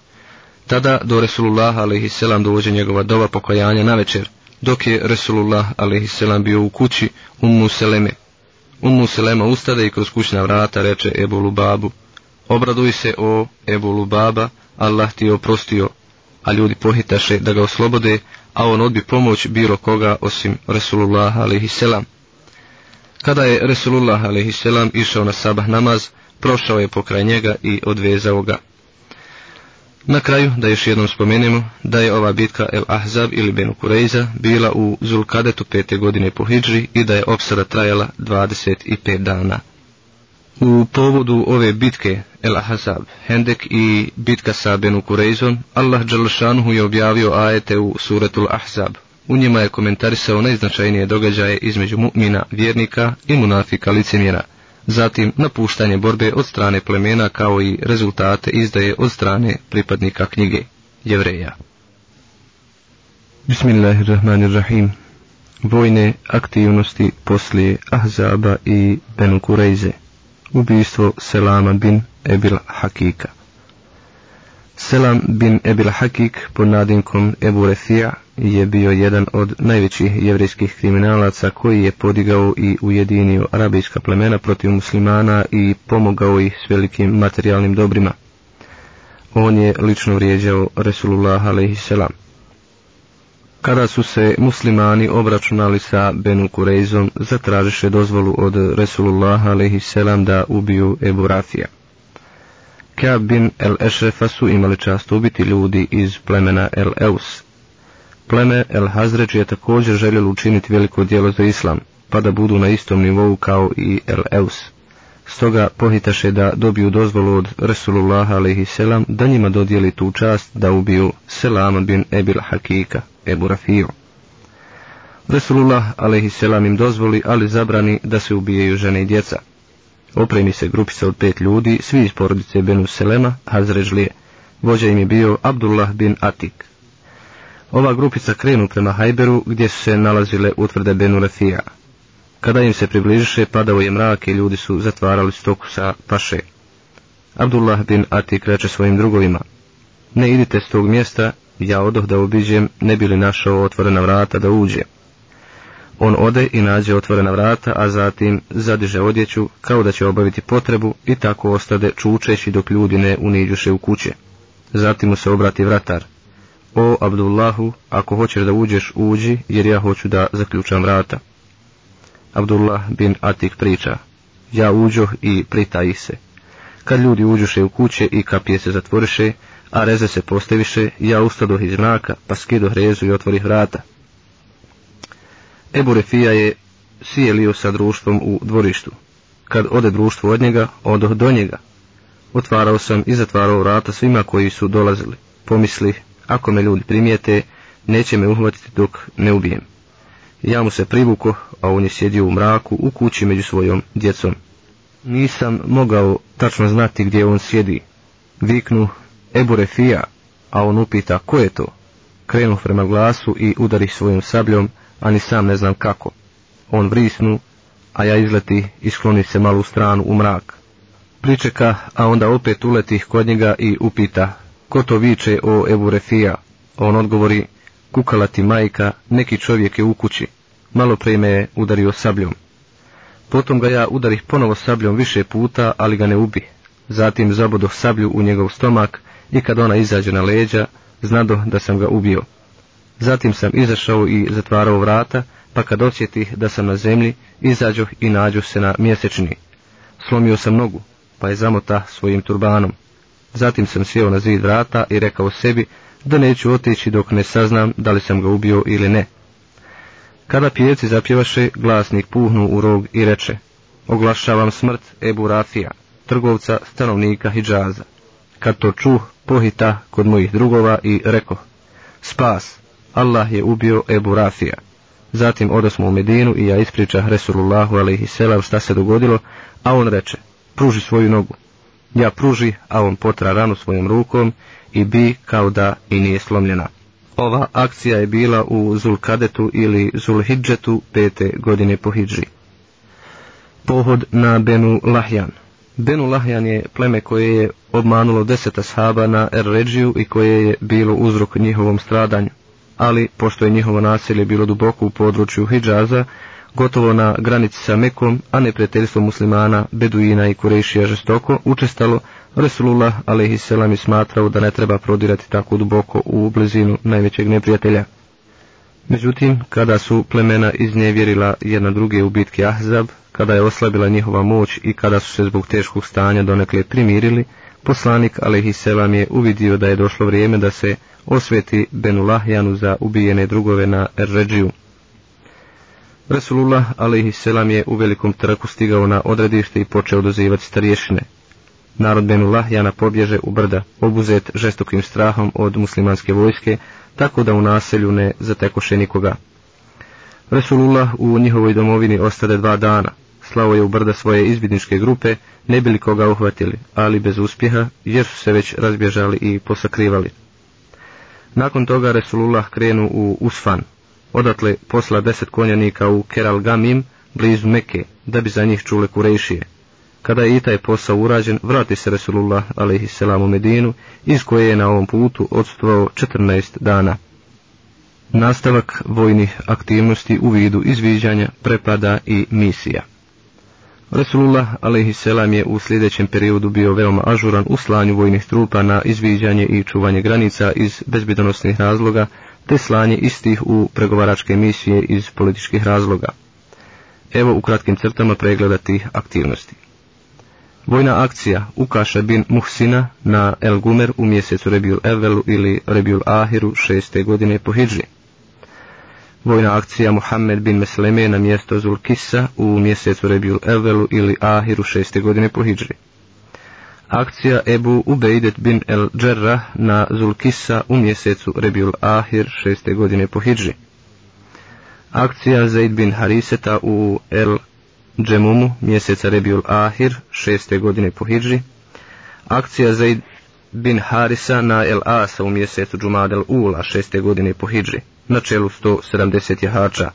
Tada do Resulullah a.s. dođe njegova dova pokajanja na večer, dok je Resulullah a.s. bio u kući Ummu Seleme. Ummu Selema ustade i kroz kućna vrata reče Ebu Lubabu, obraduj se o Ebu Lubaba, Allah ti je oprostio, a ljudi pohitaše da ga oslobode, a on odbi pomoć bilo koga osim Resulullah a.s. Kada je Resulullah a.s. išao na sabah namaz, prošao je pokraj njega i odvezao ga. Na kraju, da još jednom spomenemo, da je ova bitka El Ahzab ili Benu Kurejza bila u Zulkadetu pete godine po Hidži i da je opsada trajala 25 dana. U povodu ove bitke El Ahzab, Hendek i bitka sa Benu Kurejzom, Allah Đalšanhu je objavio ajete u suratul Ahzab. U njima je komentarisao najznačajnije događaje između mu'mina, vjernika i munafika licemjera, zatim napuštanje borbe od strane plemena kao i rezultate izdaje od strane pripadnika knjige, jevreja. Bismillahirrahmanirrahim. Vojne aktivnosti poslije Ahzaba i Benu Kurejze. Ubijstvo Selama bin Ebil Hakika. Selam bin Ebil Hakik pod nadimkom Ebu Refija je bio jedan od najvećih jevrijskih kriminalaca koji je podigao i ujedinio arabijska plemena protiv muslimana i pomogao ih s velikim materijalnim dobrima. On je lično vrijeđao Resulullah a.s. Kada su se muslimani obračunali sa Benu Kurejzom, zatražiše dozvolu od Resulullah a.s. da ubiju Ebu Rafija. Kab bin El Ešrefa su imali čast ubiti ljudi iz plemena El Eus. Pleme El Hazređ je također željelo učiniti veliko djelo za islam, pa da budu na istom nivou kao i El Eus. Stoga pohitaše da dobiju dozvolu od Resulullah a.s. da njima dodijeli tu čast da ubiju Selama bin Ebil Hakika, Ebu Rafiju. Resulullah a.s. im dozvoli, ali zabrani da se ubijaju žene i djeca. Opremi se grupica od pet ljudi, svi iz porodice Benu Selema, Hazrežlije. Vođa im je bio Abdullah bin Atik. Ova grupica krenu prema Hajberu gdje su se nalazile utvrde Benu Rafija. Kada im se približiše, padao je mrak i ljudi su zatvarali stoku sa paše. Abdullah bin Atik reče svojim drugovima, ne idite s tog mjesta, ja odoh da obiđem, ne bi li našao otvorena vrata da uđe. On ode i nađe otvorena vrata, a zatim zadiže odjeću kao da će obaviti potrebu i tako ostade čučeći dok ljudi ne uniđuše u kuće. Zatim mu se obrati vratar. O Abdullahu, ako hoćeš da uđeš, uđi, jer ja hoću da zaključam vrata. Abdullah bin Atik priča. Ja uđoh i pritaji se. Kad ljudi uđuše u kuće i kapije se zatvoriše, a reze se postaviše, ja ustadoh iz mraka, pa skidoh rezu i otvorih vrata. Ebu Refija je sijelio sa društvom u dvorištu. Kad ode društvo od njega, odoh do njega. Otvarao sam i zatvarao vrata svima koji su dolazili. Pomisli, ako me ljudi primijete, neće me uhvatiti dok ne ubijem. Ja mu se privuko, a on je sjedio u mraku u kući među svojom djecom. Nisam mogao tačno znati gdje on sjedi. Viknu, Ebu Refija, a on upita, ko je to? Krenu prema glasu i udari svojom sabljom, a ni sam ne znam kako. On vrisnu, a ja izleti i skloni se malu stranu u mrak. Pričeka, a onda opet uleti kod njega i upita, ko to viče o Ebu Refija? On odgovori, kukala ti majka, neki čovjek je u kući, malo prije me je udario sabljom. Potom ga ja udarih ponovo sabljom više puta, ali ga ne ubi. Zatim zabodoh sablju u njegov stomak i kad ona izađe na leđa, znado da sam ga ubio. Zatim sam izašao i zatvarao vrata, pa kad osjetih da sam na zemlji, izađoh i nađu se na mjesečni. Slomio sam nogu, pa je zamota svojim turbanom. Zatim sam sjeo na zid vrata i rekao sebi da neću otići dok ne saznam da li sam ga ubio ili ne. Kada pijeci zapjevaše, glasnik puhnu u rog i reče, oglašavam smrt Ebu Rafija, trgovca stanovnika Hidžaza. Kad to čuh, pohita kod mojih drugova i reko, spas, Allah je ubio Ebu Rafija. Zatim odosmo u Medinu i ja ispričah Resulullahu alaihi šta se dogodilo, a on reče, pruži svoju nogu. Ja pruži, a on potra ranu svojom rukom i bi kao da i nije slomljena. Ova akcija je bila u Zulkadetu ili Zulhidžetu pete godine po Hidži. Pohod na Benu Lahjan. Benu Lahjan je pleme koje je obmanulo deseta sahaba na Erređiju i koje je bilo uzrok njihovom stradanju. Ali, pošto je njihovo naselje bilo duboko u području Hidžaza, gotovo na granici sa Mekom, a neprijateljstvo muslimana, Beduina i Kurešija žestoko, učestalo, Resulullah a.s. je smatrao da ne treba prodirati tako duboko u blizinu najvećeg neprijatelja. Međutim, kada su plemena iznevjerila jedna druge u bitki Ahzab, kada je oslabila njihova moć i kada su se zbog teškog stanja donekle primirili, poslanik a.s. je uvidio da je došlo vrijeme da se osveti Benulahjanu za ubijene drugove na Erređiju. Resulullah a.s. je u velikom trku stigao na odredište i počeo dozivati starješine. Narod Benulahjana pobježe u brda, obuzet žestokim strahom od muslimanske vojske, tako da u naselju ne zatekoše nikoga. Resulullah u njihovoj domovini ostade dva dana. Slavo je u brda svoje izvidničke grupe, ne bili koga uhvatili, ali bez uspjeha, jer su se već razbježali i posakrivali. Nakon toga Resulullah krenu u Usfan, odatle posla deset konjanika u Keral Gamim, blizu Meke, da bi za njih čule kurejšije. Kada je i taj posao urađen, vrati se Resulullah a.s. u Medinu, iz koje je na ovom putu odstovao 14 dana. Nastavak vojnih aktivnosti u vidu izviđanja, prepada i misija. Resulullah a.s. je u sljedećem periodu bio veoma ažuran u slanju vojnih trupa na izviđanje i čuvanje granica iz bezbjedonosnih razloga, te slanje istih u pregovaračke misije iz političkih razloga. Evo u kratkim crtama pregleda tih aktivnosti. Vojna akcija Ukaša bin Muhsina na El Gumer u mjesecu Rebjul Evelu ili Rebjul Ahiru šeste godine po Hidži. Vojna akcija Muhammed bin Mesleme na mjesto Zulkisa u mjesecu Rebjul Evelu ili Ahiru šeste godine po Hidži. Akcija Ebu Ubejdet bin El Džerra na Zulkisa u mjesecu Rebjul Ahir šeste godine po Hidži. Akcija Zaid bin Hariseta u El Džemumu mjeseca Rebjul Ahir šeste godine po Hidži. Akcija Zaid bin Harisa na El Asa u mjesecu Džumadel Ula šeste godine po Hidži na čelu 170 jahača.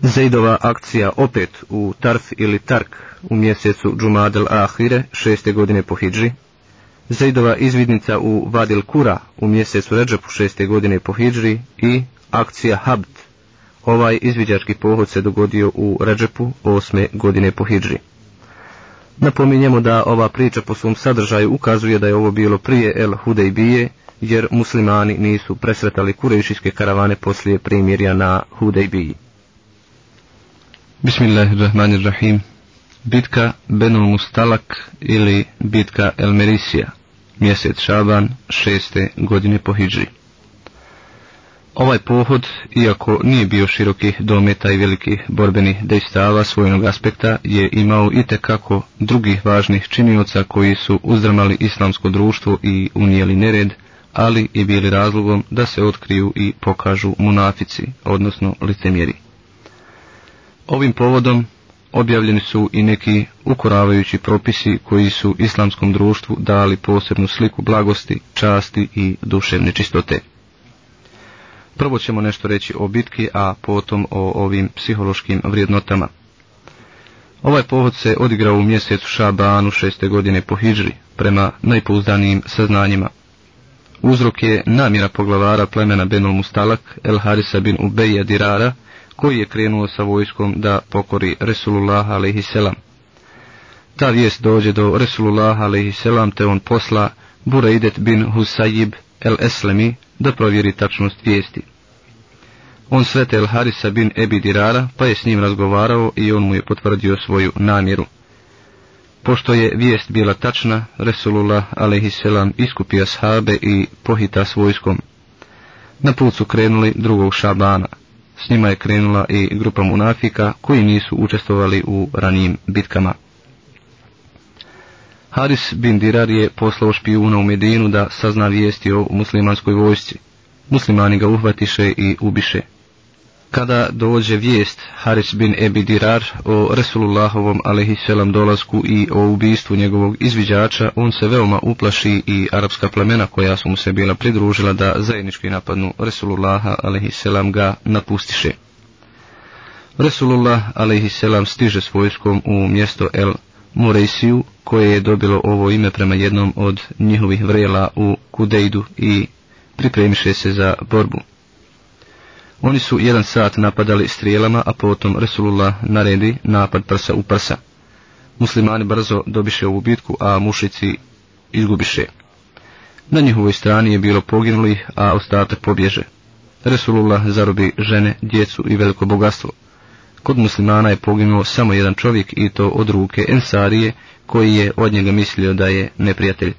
Zaidova akcija opet u Tarf ili Tark u mjesecu Džumadel Ahire šeste godine po Hidži. Zaidova izvidnica u Vadil Kura u mjesecu Ređepu šeste godine po Hidži i akcija Habd. Ovaj izviđački pohod se dogodio u Ređepu osme godine po Hidži. Napominjemo da ova priča po svom sadržaju ukazuje da je ovo bilo prije El Hudejbije, jer muslimani nisu presretali kurejšijske karavane poslije primjerja na Hudejbiji. Bismillahirrahmanirrahim. Bitka Benul Mustalak ili bitka El Merisija, mjesec Šaban, šeste godine po Hidži. Ovaj pohod, iako nije bio širokih dometa i velikih borbenih dejstava svojnog aspekta, je imao i kako drugih važnih činioca koji su uzdramali islamsko društvo i unijeli nered, ali i bili razlogom da se otkriju i pokažu munafici, odnosno licemjeri. Ovim povodom objavljeni su i neki ukoravajući propisi koji su islamskom društvu dali posebnu sliku blagosti, časti i duševne čistote. Prvo ćemo nešto reći o bitki, a potom o ovim psihološkim vrijednotama. Ovaj povod se odigrao u mjesecu Šabanu šeste godine po Hidžri, prema najpouzdanijim saznanjima. Uzrok je namjera poglavara plemena Benul Mustalak, El Harisa bin Ubeja Dirara, koji je krenuo sa vojskom da pokori Resulullah a.s. Ta vijest dođe do Resulullah a.s. te on posla Buraidet bin Husayib el Eslemi da provjeri tačnost vijesti. On svete el Harisa bin Ebi Dirara, pa je s njim razgovarao i on mu je potvrdio svoju namjeru. Pošto je vijest bila tačna, Resulullah a.s. iskupio sahabe i pohita s vojskom. Na put su krenuli drugog šabana. S njima je krenula i grupa munafika koji nisu učestvovali u ranijim bitkama. Haris bin Dirar je poslao špijuna u Medinu da sazna vijesti o muslimanskoj vojsci. Muslimani ga uhvatiše i ubiše. Kada dođe vijest Haris bin Ebi Dirar o Resulullahovom alaihisselam dolasku i o ubistvu njegovog izviđača, on se veoma uplaši i arapska plemena koja su mu se bila pridružila da zajednički napadnu Resulullaha alaihisselam ga napustiše. Resulullah alaihisselam stiže s vojskom u mjesto El Mureisiju koje je dobilo ovo ime prema jednom od njihovih vrela u Kudejdu i pripremiše se za borbu. Oni su jedan sat napadali strijelama, a potom Resulullah naredi napad prsa u prsa. Muslimani brzo dobiše ovu bitku, a mušici izgubiše. Na njihovoj strani je bilo poginulih, a ostatak pobježe. Resulullah zarobi žene, djecu i veliko bogatstvo. Kod muslimana je poginuo samo jedan čovjek i to od ruke Ensarije, koji je od njega mislio da je neprijatelj.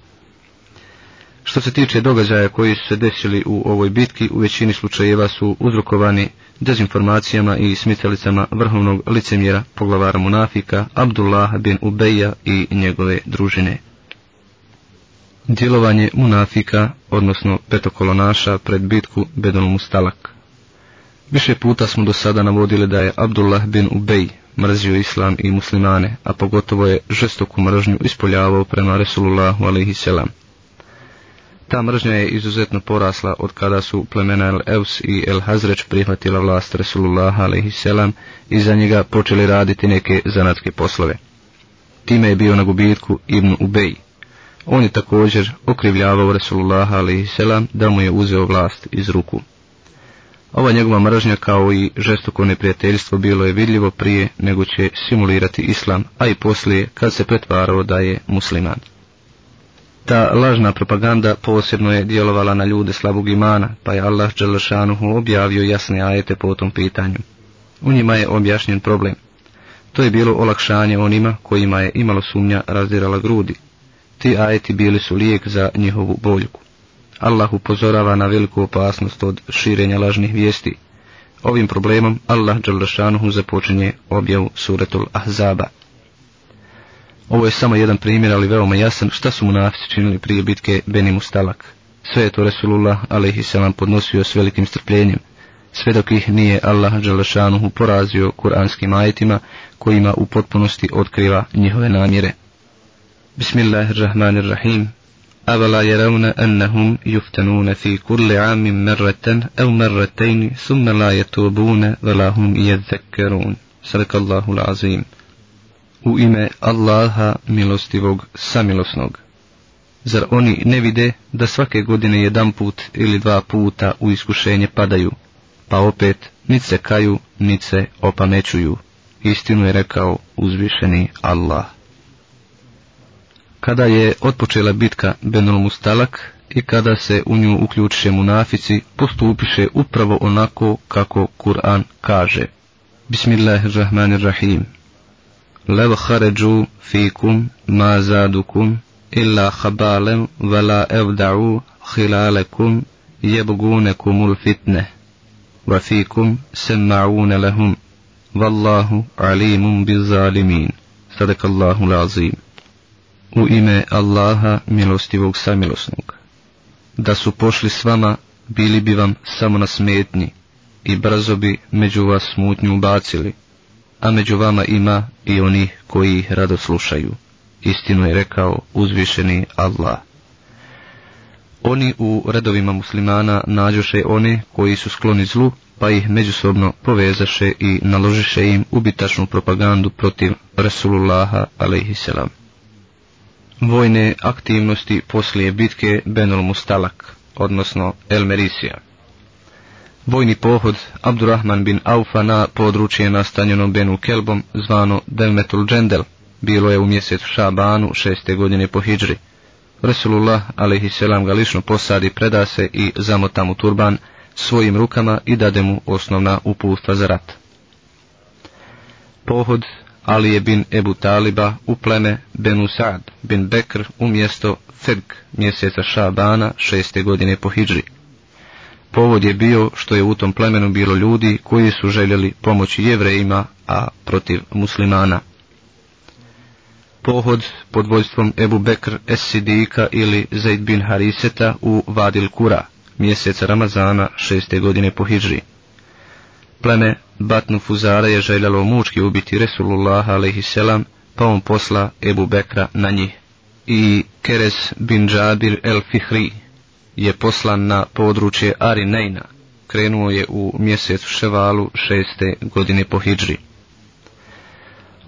Što se tiče događaja koji su se desili u ovoj bitki, u većini slučajeva su uzrokovani dezinformacijama i smitelicama vrhovnog licemjera poglavara munafika Abdullah bin Ubeja i njegove družine. Djelovanje munafika, odnosno petokolonaša pred bitku Bedonu Mustalak. Više puta smo do sada navodili da je Abdullah bin Ubej mrzio islam i muslimane, a pogotovo je žestoku mržnju ispoljavao prema Resulullahu a.s. Ta mržnja je izuzetno porasla od kada su plemena El Eus i El Hazreć prihvatila vlast Resulullah a.s. i za njega počeli raditi neke zanatske poslove. Time je bio na gubitku Ibn Ubej. On je također okrivljavao Resulullah a.s. da mu je uzeo vlast iz ruku. Ova njegova mržnja kao i žestoko neprijateljstvo bilo je vidljivo prije nego će simulirati islam, a i poslije kad se pretvarao da je musliman. Ta lažna propaganda posebno je djelovala na ljude slabog imana, pa je Allah Đalešanuhu objavio jasne ajete po tom pitanju. U njima je objašnjen problem. To je bilo olakšanje onima kojima je imalo sumnja razdirala grudi. Ti ajeti bili su lijek za njihovu boljku. Allah upozorava na veliku opasnost od širenja lažnih vijesti. Ovim problemom Allah Đalešanuhu započinje objavu suretul Ahzaba. Ovo je samo jedan primjer, ali veoma jasan šta su munafici činili prije bitke Beni Mustalak. Sve je to Resulullah a.s. podnosio s velikim strpljenjem, sve dok ih nije Allah Đalešanuhu porazio kuranskim ajetima kojima u potpunosti otkriva njihove namjere. Bismillahirrahmanirrahim. أَوَلَا يَرَوْنَ أَنَّهُمْ يُفْتَنُونَ فِي كُلِّ عَامٍ مَرَّةً أَوْ مَرَّتَيْنِ ثُمَّ لَا يَتُوبُونَ وَلَا هُمْ يَذَّكَّرُونَ صدق الله العظيم u ime Allaha milostivog samilosnog. Zar oni ne vide da svake godine jedan put ili dva puta u iskušenje padaju, pa opet nit se kaju, nit se opamećuju. Istinu je rekao uzvišeni Allah. Kada je otpočela bitka Benul Mustalak i kada se u nju uključiše munafici, postupiše upravo onako kako Kur'an kaže. Bismillahirrahmanirrahim. لو خرجوا فيكم ما زادكم إلا خبالا ولا أبدعوا خلالكم يبغونكم الفتنة وفيكم سمعون لهم والله عليم بالظالمين صدق الله العظيم u ime Allaha milostivog samilosnog. Da su pošli s vama, bili bi vam samo na smetnji i brzo bi među vas smutnju ubacili, a među vama ima i oni koji ih rado slušaju. Istinu je rekao uzvišeni Allah. Oni u redovima muslimana nađoše one koji su skloni zlu, pa ih međusobno povezaše i naložiše im ubitačnu propagandu protiv Resulullaha a.s. Vojne aktivnosti poslije bitke Benul Mustalak, odnosno El Merisija. Vojni pohod Abdurrahman bin Aufa na područje nastanjeno Benu Kelbom, zvano Delmetul Džendel, bilo je u mjesecu Šabanu šeste godine po Hidžri. Resulullah selam ga lično posadi, preda se i zamota mu turban svojim rukama i dade mu osnovna upustva za rat. Pohod Alije bin Ebu Taliba u pleme Benu Sa'd bin Bekr u mjesto Ferg mjeseca Šabana šeste godine po Hidžri. Povod je bio što je u tom plemenu bilo ljudi koji su željeli pomoći jevrejima, a protiv muslimana. Pohod pod vojstvom Ebu Bekr Esidika ili Zaid bin Hariseta u Vadil Kura, mjeseca Ramazana šeste godine po Hidžri. Pleme Batnu Fuzara je željelo mučki ubiti Resulullah a.s. pa on posla Ebu Bekra na njih. I Keres bin Džabir el Fihri je poslan na područje Arinejna. Krenuo je u mjesecu Ševalu šeste godine po Hidžri.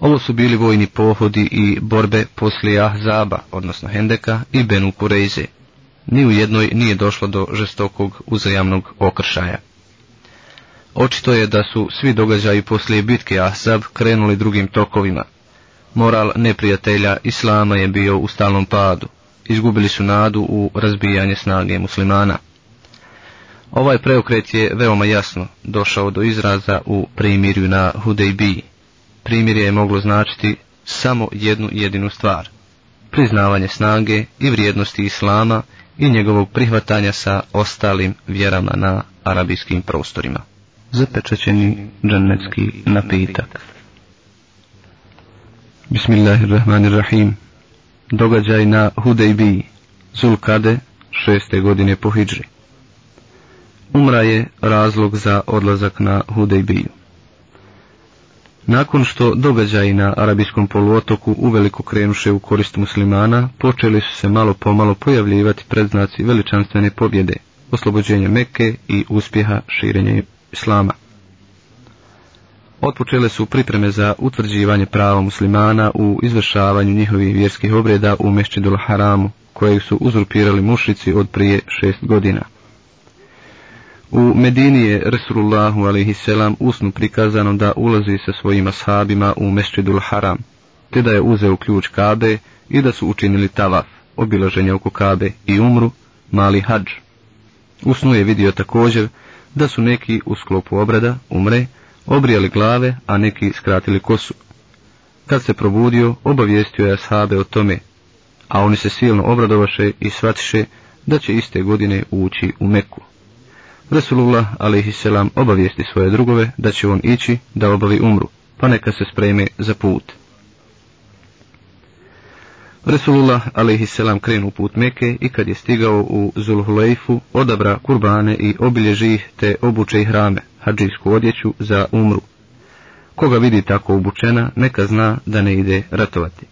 Ovo su bili vojni pohodi i borbe poslije Ahzaba, odnosno Hendeka i Benu Kurejze. Ni u jednoj nije došlo do žestokog uzajamnog okršaja. Očito je da su svi događaji poslije bitke Ahzab krenuli drugim tokovima. Moral neprijatelja Islama je bio u stalnom padu. Izgubili su nadu u razbijanje snage muslimana. Ovaj preokret je veoma jasno došao do izraza u primirju na Hudejbiji. Primirje je moglo značiti samo jednu jedinu stvar. Priznavanje snage i vrijednosti Islama i njegovog prihvatanja sa ostalim vjerama na arabijskim prostorima zapečaćeni džannetski napitak. Bismillahirrahmanirrahim. Događaj na Hudejbiji, Zulkade, šeste godine po Hidžri. Umra je razlog za odlazak na Hudejbiju. Nakon što događaji na arabijskom poluotoku uveliko krenuše u korist muslimana, počeli su se malo pomalo pojavljivati predznaci veličanstvene pobjede, oslobođenja Mekke i uspjeha širenja islama. Otpočele su pripreme za utvrđivanje prava muslimana u izvršavanju njihovih vjerskih obreda u Mešćidul Haramu, kojeg su uzurpirali mušici od prije šest godina. U Medini je Resulullahu a.s. usnu prikazano da ulazi sa svojim ashabima u Mešćidul Haram, te da je uzeo ključ Kabe i da su učinili tavaf, obilaženje oko Kabe i umru, mali hađ. Usnu je vidio također da su neki u sklopu obrada, umre, obrijali glave, a neki skratili kosu. Kad se probudio, obavijestio je ashabe o tome, a oni se silno obradovaše i shvatiše da će iste godine ući u Meku. Resulullah a.s. obavijesti svoje drugove da će on ići da obavi umru, pa neka se spreme za put. Resulullah a.s. krenu put Meke i kad je stigao u Zulhulejfu, odabra kurbane i obilježi ih te obuče ih rame, hađijsku odjeću za umru. Koga vidi tako obučena, neka zna da ne ide ratovati.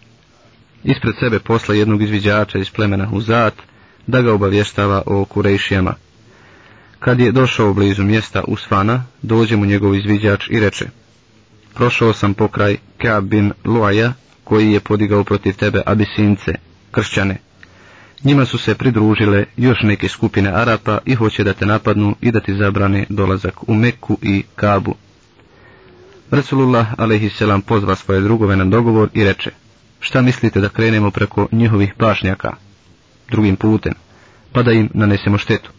Ispred sebe posla jednog izviđača iz plemena Huzat, da ga obavještava o Kurejšijama. Kad je došao blizu mjesta Usfana, dođe mu njegov izviđač i reče, prošao sam pokraj Kaab bin Luaja, koji je podigao protiv tebe abisince, kršćane. Njima su se pridružile još neke skupine Arapa i hoće da te napadnu i da ti zabrane dolazak u Meku i Kabu. Rasulullah a.s. pozva svoje drugove na dogovor i reče, šta mislite da krenemo preko njihovih pašnjaka, drugim putem, pa da im nanesemo štetu.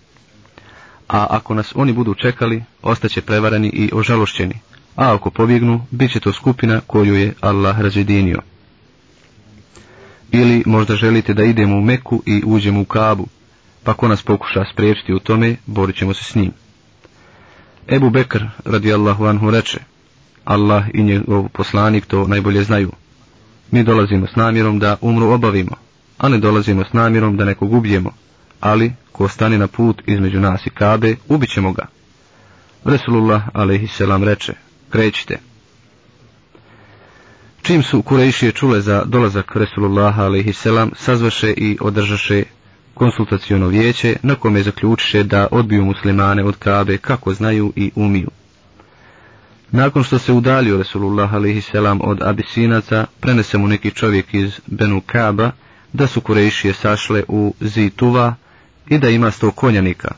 A ako nas oni budu čekali, ostaće prevarani i ožalošćeni, a ako pobjegnu, bit će to skupina koju je Allah razjedinio. Ili možda želite da idemo u Meku i uđemo u Kabu, pa ko nas pokuša spriječiti u tome, borit ćemo se s njim. Ebu Bekr, radijallahu anhu, reče, Allah i njegov poslanik to najbolje znaju. Mi dolazimo s namjerom da umru obavimo, a ne dolazimo s namjerom da nekog ubijemo, ali ko stane na put između nas i Kabe, ubit ćemo ga. Resulullah a.s. reče, krećite. Čim su Kurejšije čule za dolazak Resulullaha a.s. sazvaše i održaše konsultacijono vijeće na kome zaključiše da odbiju muslimane od Kabe kako znaju i umiju. Nakon što se udalio Resulullah a.s. od Abisinaca, prenese mu neki čovjek iz Benu Kaba da su Kurejšije sašle u Zituva i da ima sto konjanika.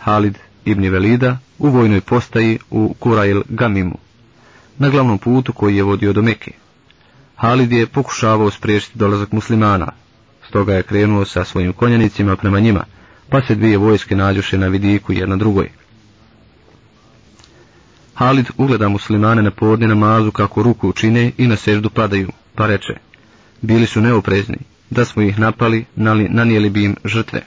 Halid ibn Velida u vojnoj postaji u Kurail Gamimu na glavnom putu koji je vodio do Meke. Halid je pokušavao spriječiti dolazak muslimana. stoga je krenuo sa svojim konjanicima prema njima, pa se dvije vojske nađuše na vidiku jedna drugoj. Halid ugleda muslimane na podne namazu kako ruku učine i na seždu padaju, pa reče, bili su neoprezni, da smo ih napali, nanijeli bi im žrtve.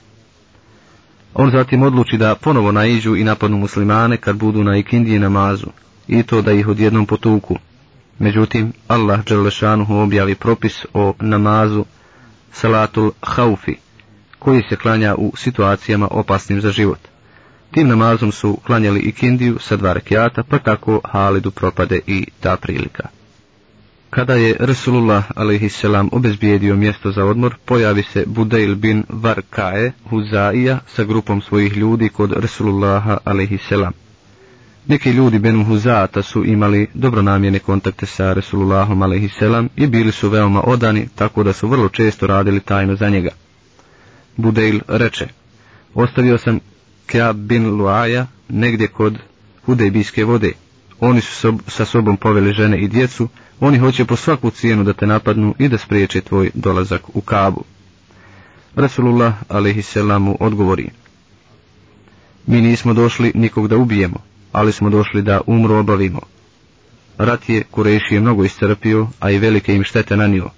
On zatim odluči da ponovo naiđu i napadnu muslimane kad budu na ikindiji namazu, i to da ih odjednom potuku. Međutim, Allah Đelešanuhu objavi propis o namazu salatul haufi, koji se klanja u situacijama opasnim za život. Tim namazom su klanjali i kindiju sa dva rekiata, pa tako Halidu propade i ta prilika. Kada je Resulullah a.s. obezbijedio mjesto za odmor, pojavi se Budail bin Varkae Huzaija sa grupom svojih ljudi kod Resulullaha a.s. Neki ljudi Ben Huzata su imali dobronamjene kontakte sa Resulullahom a.s. i bili su veoma odani, tako da su vrlo često radili tajno za njega. Budail reče, ostavio sam Kjab bin Luaja negdje kod Hudejbijske vode. Oni su sa sobom poveli žene i djecu, oni hoće po svaku cijenu da te napadnu i da spriječe tvoj dolazak u Kabu. Rasulullah a.s. odgovori. Mi nismo došli nikog da ubijemo, ali smo došli da umru obavimo. Rat je Kurešije mnogo iscrpio, a i velike im štete nanio.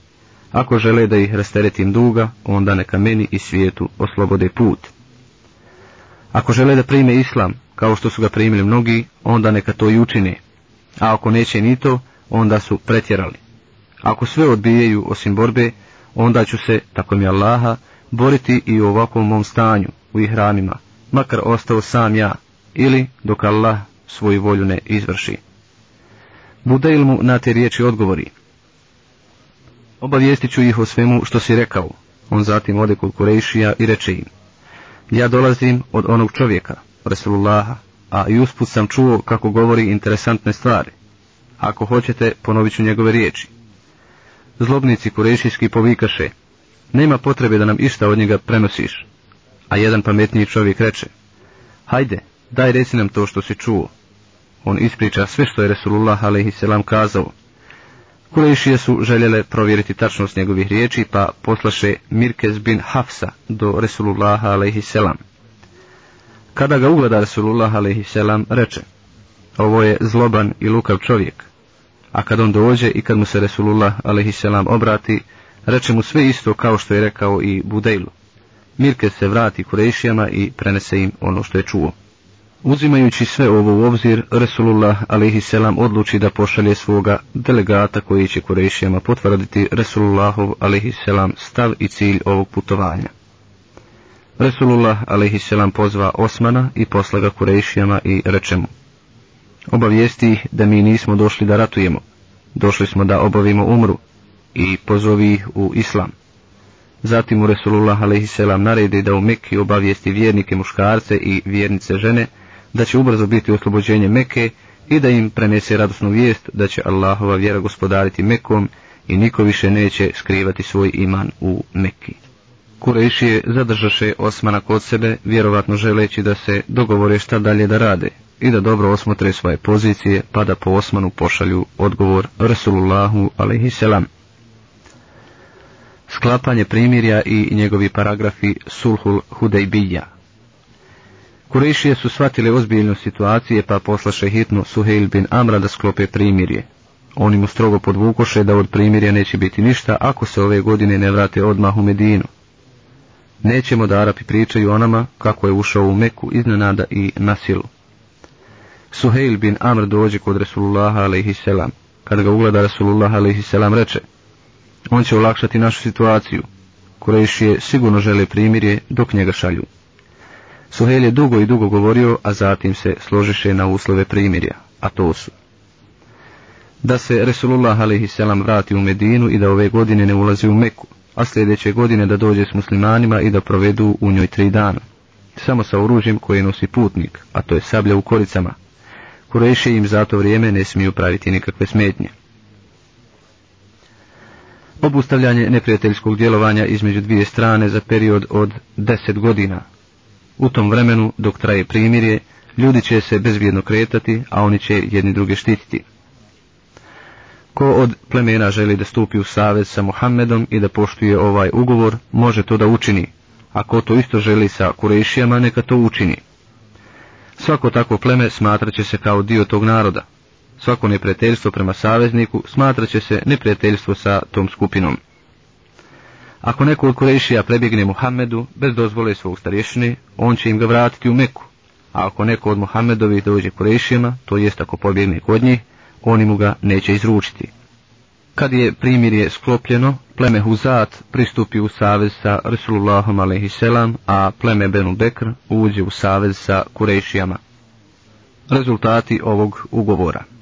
Ako žele da ih rasteretim duga, onda neka meni i svijetu oslobode put. Ako žele da prime islam, kao što su ga primili mnogi, onda neka to i učine. A ako neće ni to, onda su pretjerali. Ako sve odbijaju osim borbe, onda ću se, tako mi Allaha, boriti i u ovakvom mom stanju, u ihramima, makar ostao sam ja, ili dok Allah svoju volju ne izvrši. Budail mu na te riječi odgovori. Obavijestit ću ih o svemu što si rekao. On zatim ode kod Kurejšija i reče im. Ja dolazim od onog čovjeka, Resulullaha, a i usput sam čuo kako govori interesantne stvari. Ako hoćete, ponovit ću njegove riječi. Zlobnici kurešijski povikaše, nema potrebe da nam išta od njega prenosiš. A jedan pametniji čovjek reče, hajde, daj reci nam to što si čuo. On ispriča sve što je Resulullah a.s. kazao. Kurešije su željele provjeriti tačnost njegovih riječi, pa poslaše Mirkez bin Hafsa do Resulullaha a.s. Kada ga ugleda Resulullah a.s. reče, ovo je zloban i lukav čovjek. A kad on dođe i kad mu se Resulullah a.s. obrati, reče mu sve isto kao što je rekao i Budejlu. Mirke se vrati Kurešijama i prenese im ono što je čuo. Uzimajući sve ovo u obzir, Resulullah a.s. odluči da pošalje svoga delegata koji će Kurešijama potvrditi Resulullahov a.s. stav i cilj ovog putovanja. Resulullah a.s. pozva Osmana i posla ga Kurešijama i reče mu Obavijesti ih da mi nismo došli da ratujemo, došli smo da obavimo umru i pozovi ih u islam. Zatim u Resulullah a.s. naredi da u Mekki obavijesti vjernike muškarce i vjernice žene, da će ubrzo biti oslobođenje Mekke i da im prenese radosnu vijest da će Allahova vjera gospodariti Mekom i niko više neće skrivati svoj iman u Mekki. Kurešije zadržaše Osmana kod sebe, vjerovatno želeći da se dogovore šta dalje da rade, i da dobro osmotre svoje pozicije, pa da po Osmanu pošalju odgovor Rasulullahu a.s. Sklapanje primirja i njegovi paragrafi Sulhul Hudejbija. Kurešije su shvatile ozbiljnu situacije pa poslaše hitno Suheil bin Amra da sklope primirje. Oni mu strogo podvukoše da od primirja neće biti ništa ako se ove godine ne vrate odmah u Medinu. Nećemo da Arapi pričaju o nama kako je ušao u Meku iznenada i na silu. Suheil bin Amr dođe kod Resulullaha a.s. Kada ga ugleda Resulullah a.s. reče, on će olakšati našu situaciju. je sigurno žele primirje dok njega šalju. Suheil je dugo i dugo govorio, a zatim se složiše na uslove primirja, a to su. Da se Resulullah a.s. vrati u Medinu i da ove godine ne ulazi u Meku, a sljedeće godine da dođe s muslimanima i da provedu u njoj tri dana. Samo sa oružjem koje nosi putnik, a to je sablja u koricama, Kureši im za to vrijeme ne smiju praviti nikakve smetnje. Obustavljanje neprijateljskog djelovanja između dvije strane za period od deset godina. U tom vremenu, dok traje primirje, ljudi će se bezvjedno kretati, a oni će jedni druge štititi. Ko od plemena želi da stupi u savez sa Muhammedom i da poštuje ovaj ugovor, može to da učini, a ko to isto želi sa Kurešijama, neka to učini. Svako takvo pleme smatraće se kao dio tog naroda. Svako neprijateljstvo prema savezniku smatraće se neprijateljstvo sa tom skupinom. Ako neko od Kurešija prebjegne Muhammedu bez dozvole svog starješine, on će im ga vratiti u Meku. A ako neko od Muhammedovih dođe Kurešijama, to jest ako pobjegne kod njih, oni mu ga neće izručiti. Kad je primirje sklopljeno, pleme Huzat pristupi u savez sa Resulullahom a.s., a pleme Benu Bekr uđe u savez sa Kurešijama. Rezultati ovog ugovora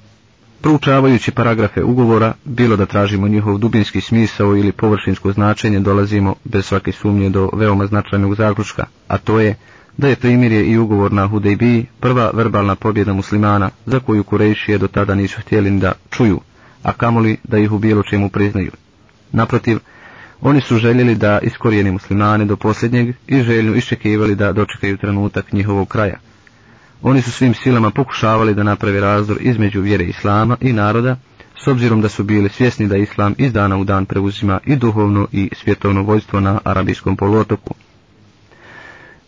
Proučavajući paragrafe ugovora, bilo da tražimo njihov dubinski smisao ili površinsko značenje, dolazimo bez svake sumnje do veoma značajnog zaključka, a to je da je primirje i ugovor na Hudejbiji prva verbalna pobjeda muslimana za koju Kurejšije do tada nisu htjeli da čuju, a kamoli da ih u bilo čemu priznaju. Naprotiv, oni su željeli da iskorijeni muslimane do posljednjeg i željno iščekivali da dočekaju trenutak njihovog kraja. Oni su svim silama pokušavali da napravi razdor između vjere Islama i naroda, s obzirom da su bili svjesni da Islam iz dana u dan preuzima i duhovno i svjetovno vojstvo na arabijskom poluotoku.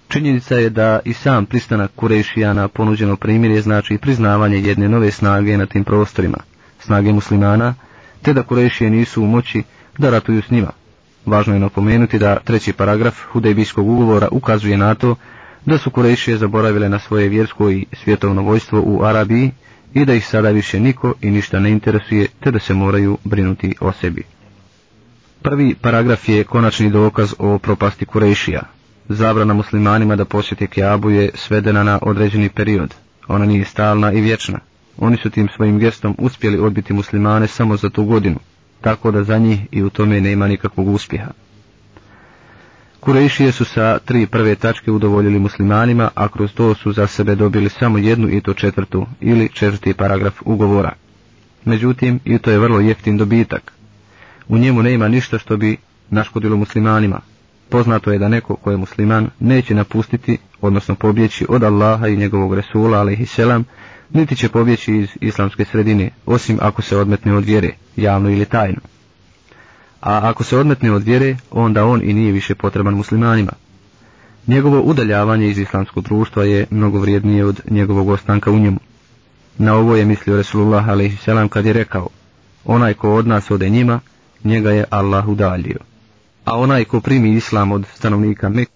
Činjenica je da i sam pristanak Kurešija na ponuđeno primirje znači priznavanje jedne nove snage na tim prostorima, snage muslimana, te da Kurešije nisu u moći da ratuju s njima. Važno je napomenuti da treći paragraf Hudejbijskog ugovora ukazuje na to da su Kurešije zaboravile na svoje vjersko i svjetovno vojstvo u Arabiji i da ih sada više niko i ništa ne interesuje, te da se moraju brinuti o sebi. Prvi paragraf je konačni dokaz o propasti Kurešija, Zabrana muslimanima da posjeti Kjabu je svedena na određeni period. Ona nije stalna i vječna. Oni su tim svojim gestom uspjeli odbiti muslimane samo za tu godinu, tako da za njih i u tome nema nikakvog uspjeha. Kurešije su sa tri prve tačke udovoljili muslimanima, a kroz to su za sebe dobili samo jednu i to četvrtu ili četvrti paragraf ugovora. Međutim, i to je vrlo jeftin dobitak. U njemu nema ništa što bi naškodilo muslimanima, Poznato je da neko ko je musliman neće napustiti, odnosno pobjeći od Allaha i njegovog Resula, alaihisselam, niti će pobjeći iz islamske sredine, osim ako se odmetne od vjere, javno ili tajno. A ako se odmetne od vjere, onda on i nije više potreban muslimanima. Njegovo udaljavanje iz islamskog društva je mnogo vrijednije od njegovog ostanka u njemu. Na ovo je mislio Resulullah a.s. kad je rekao, onaj ko od nas ode njima, njega je Allah udaljio a onaj ko primi islam od stanovnika Mekke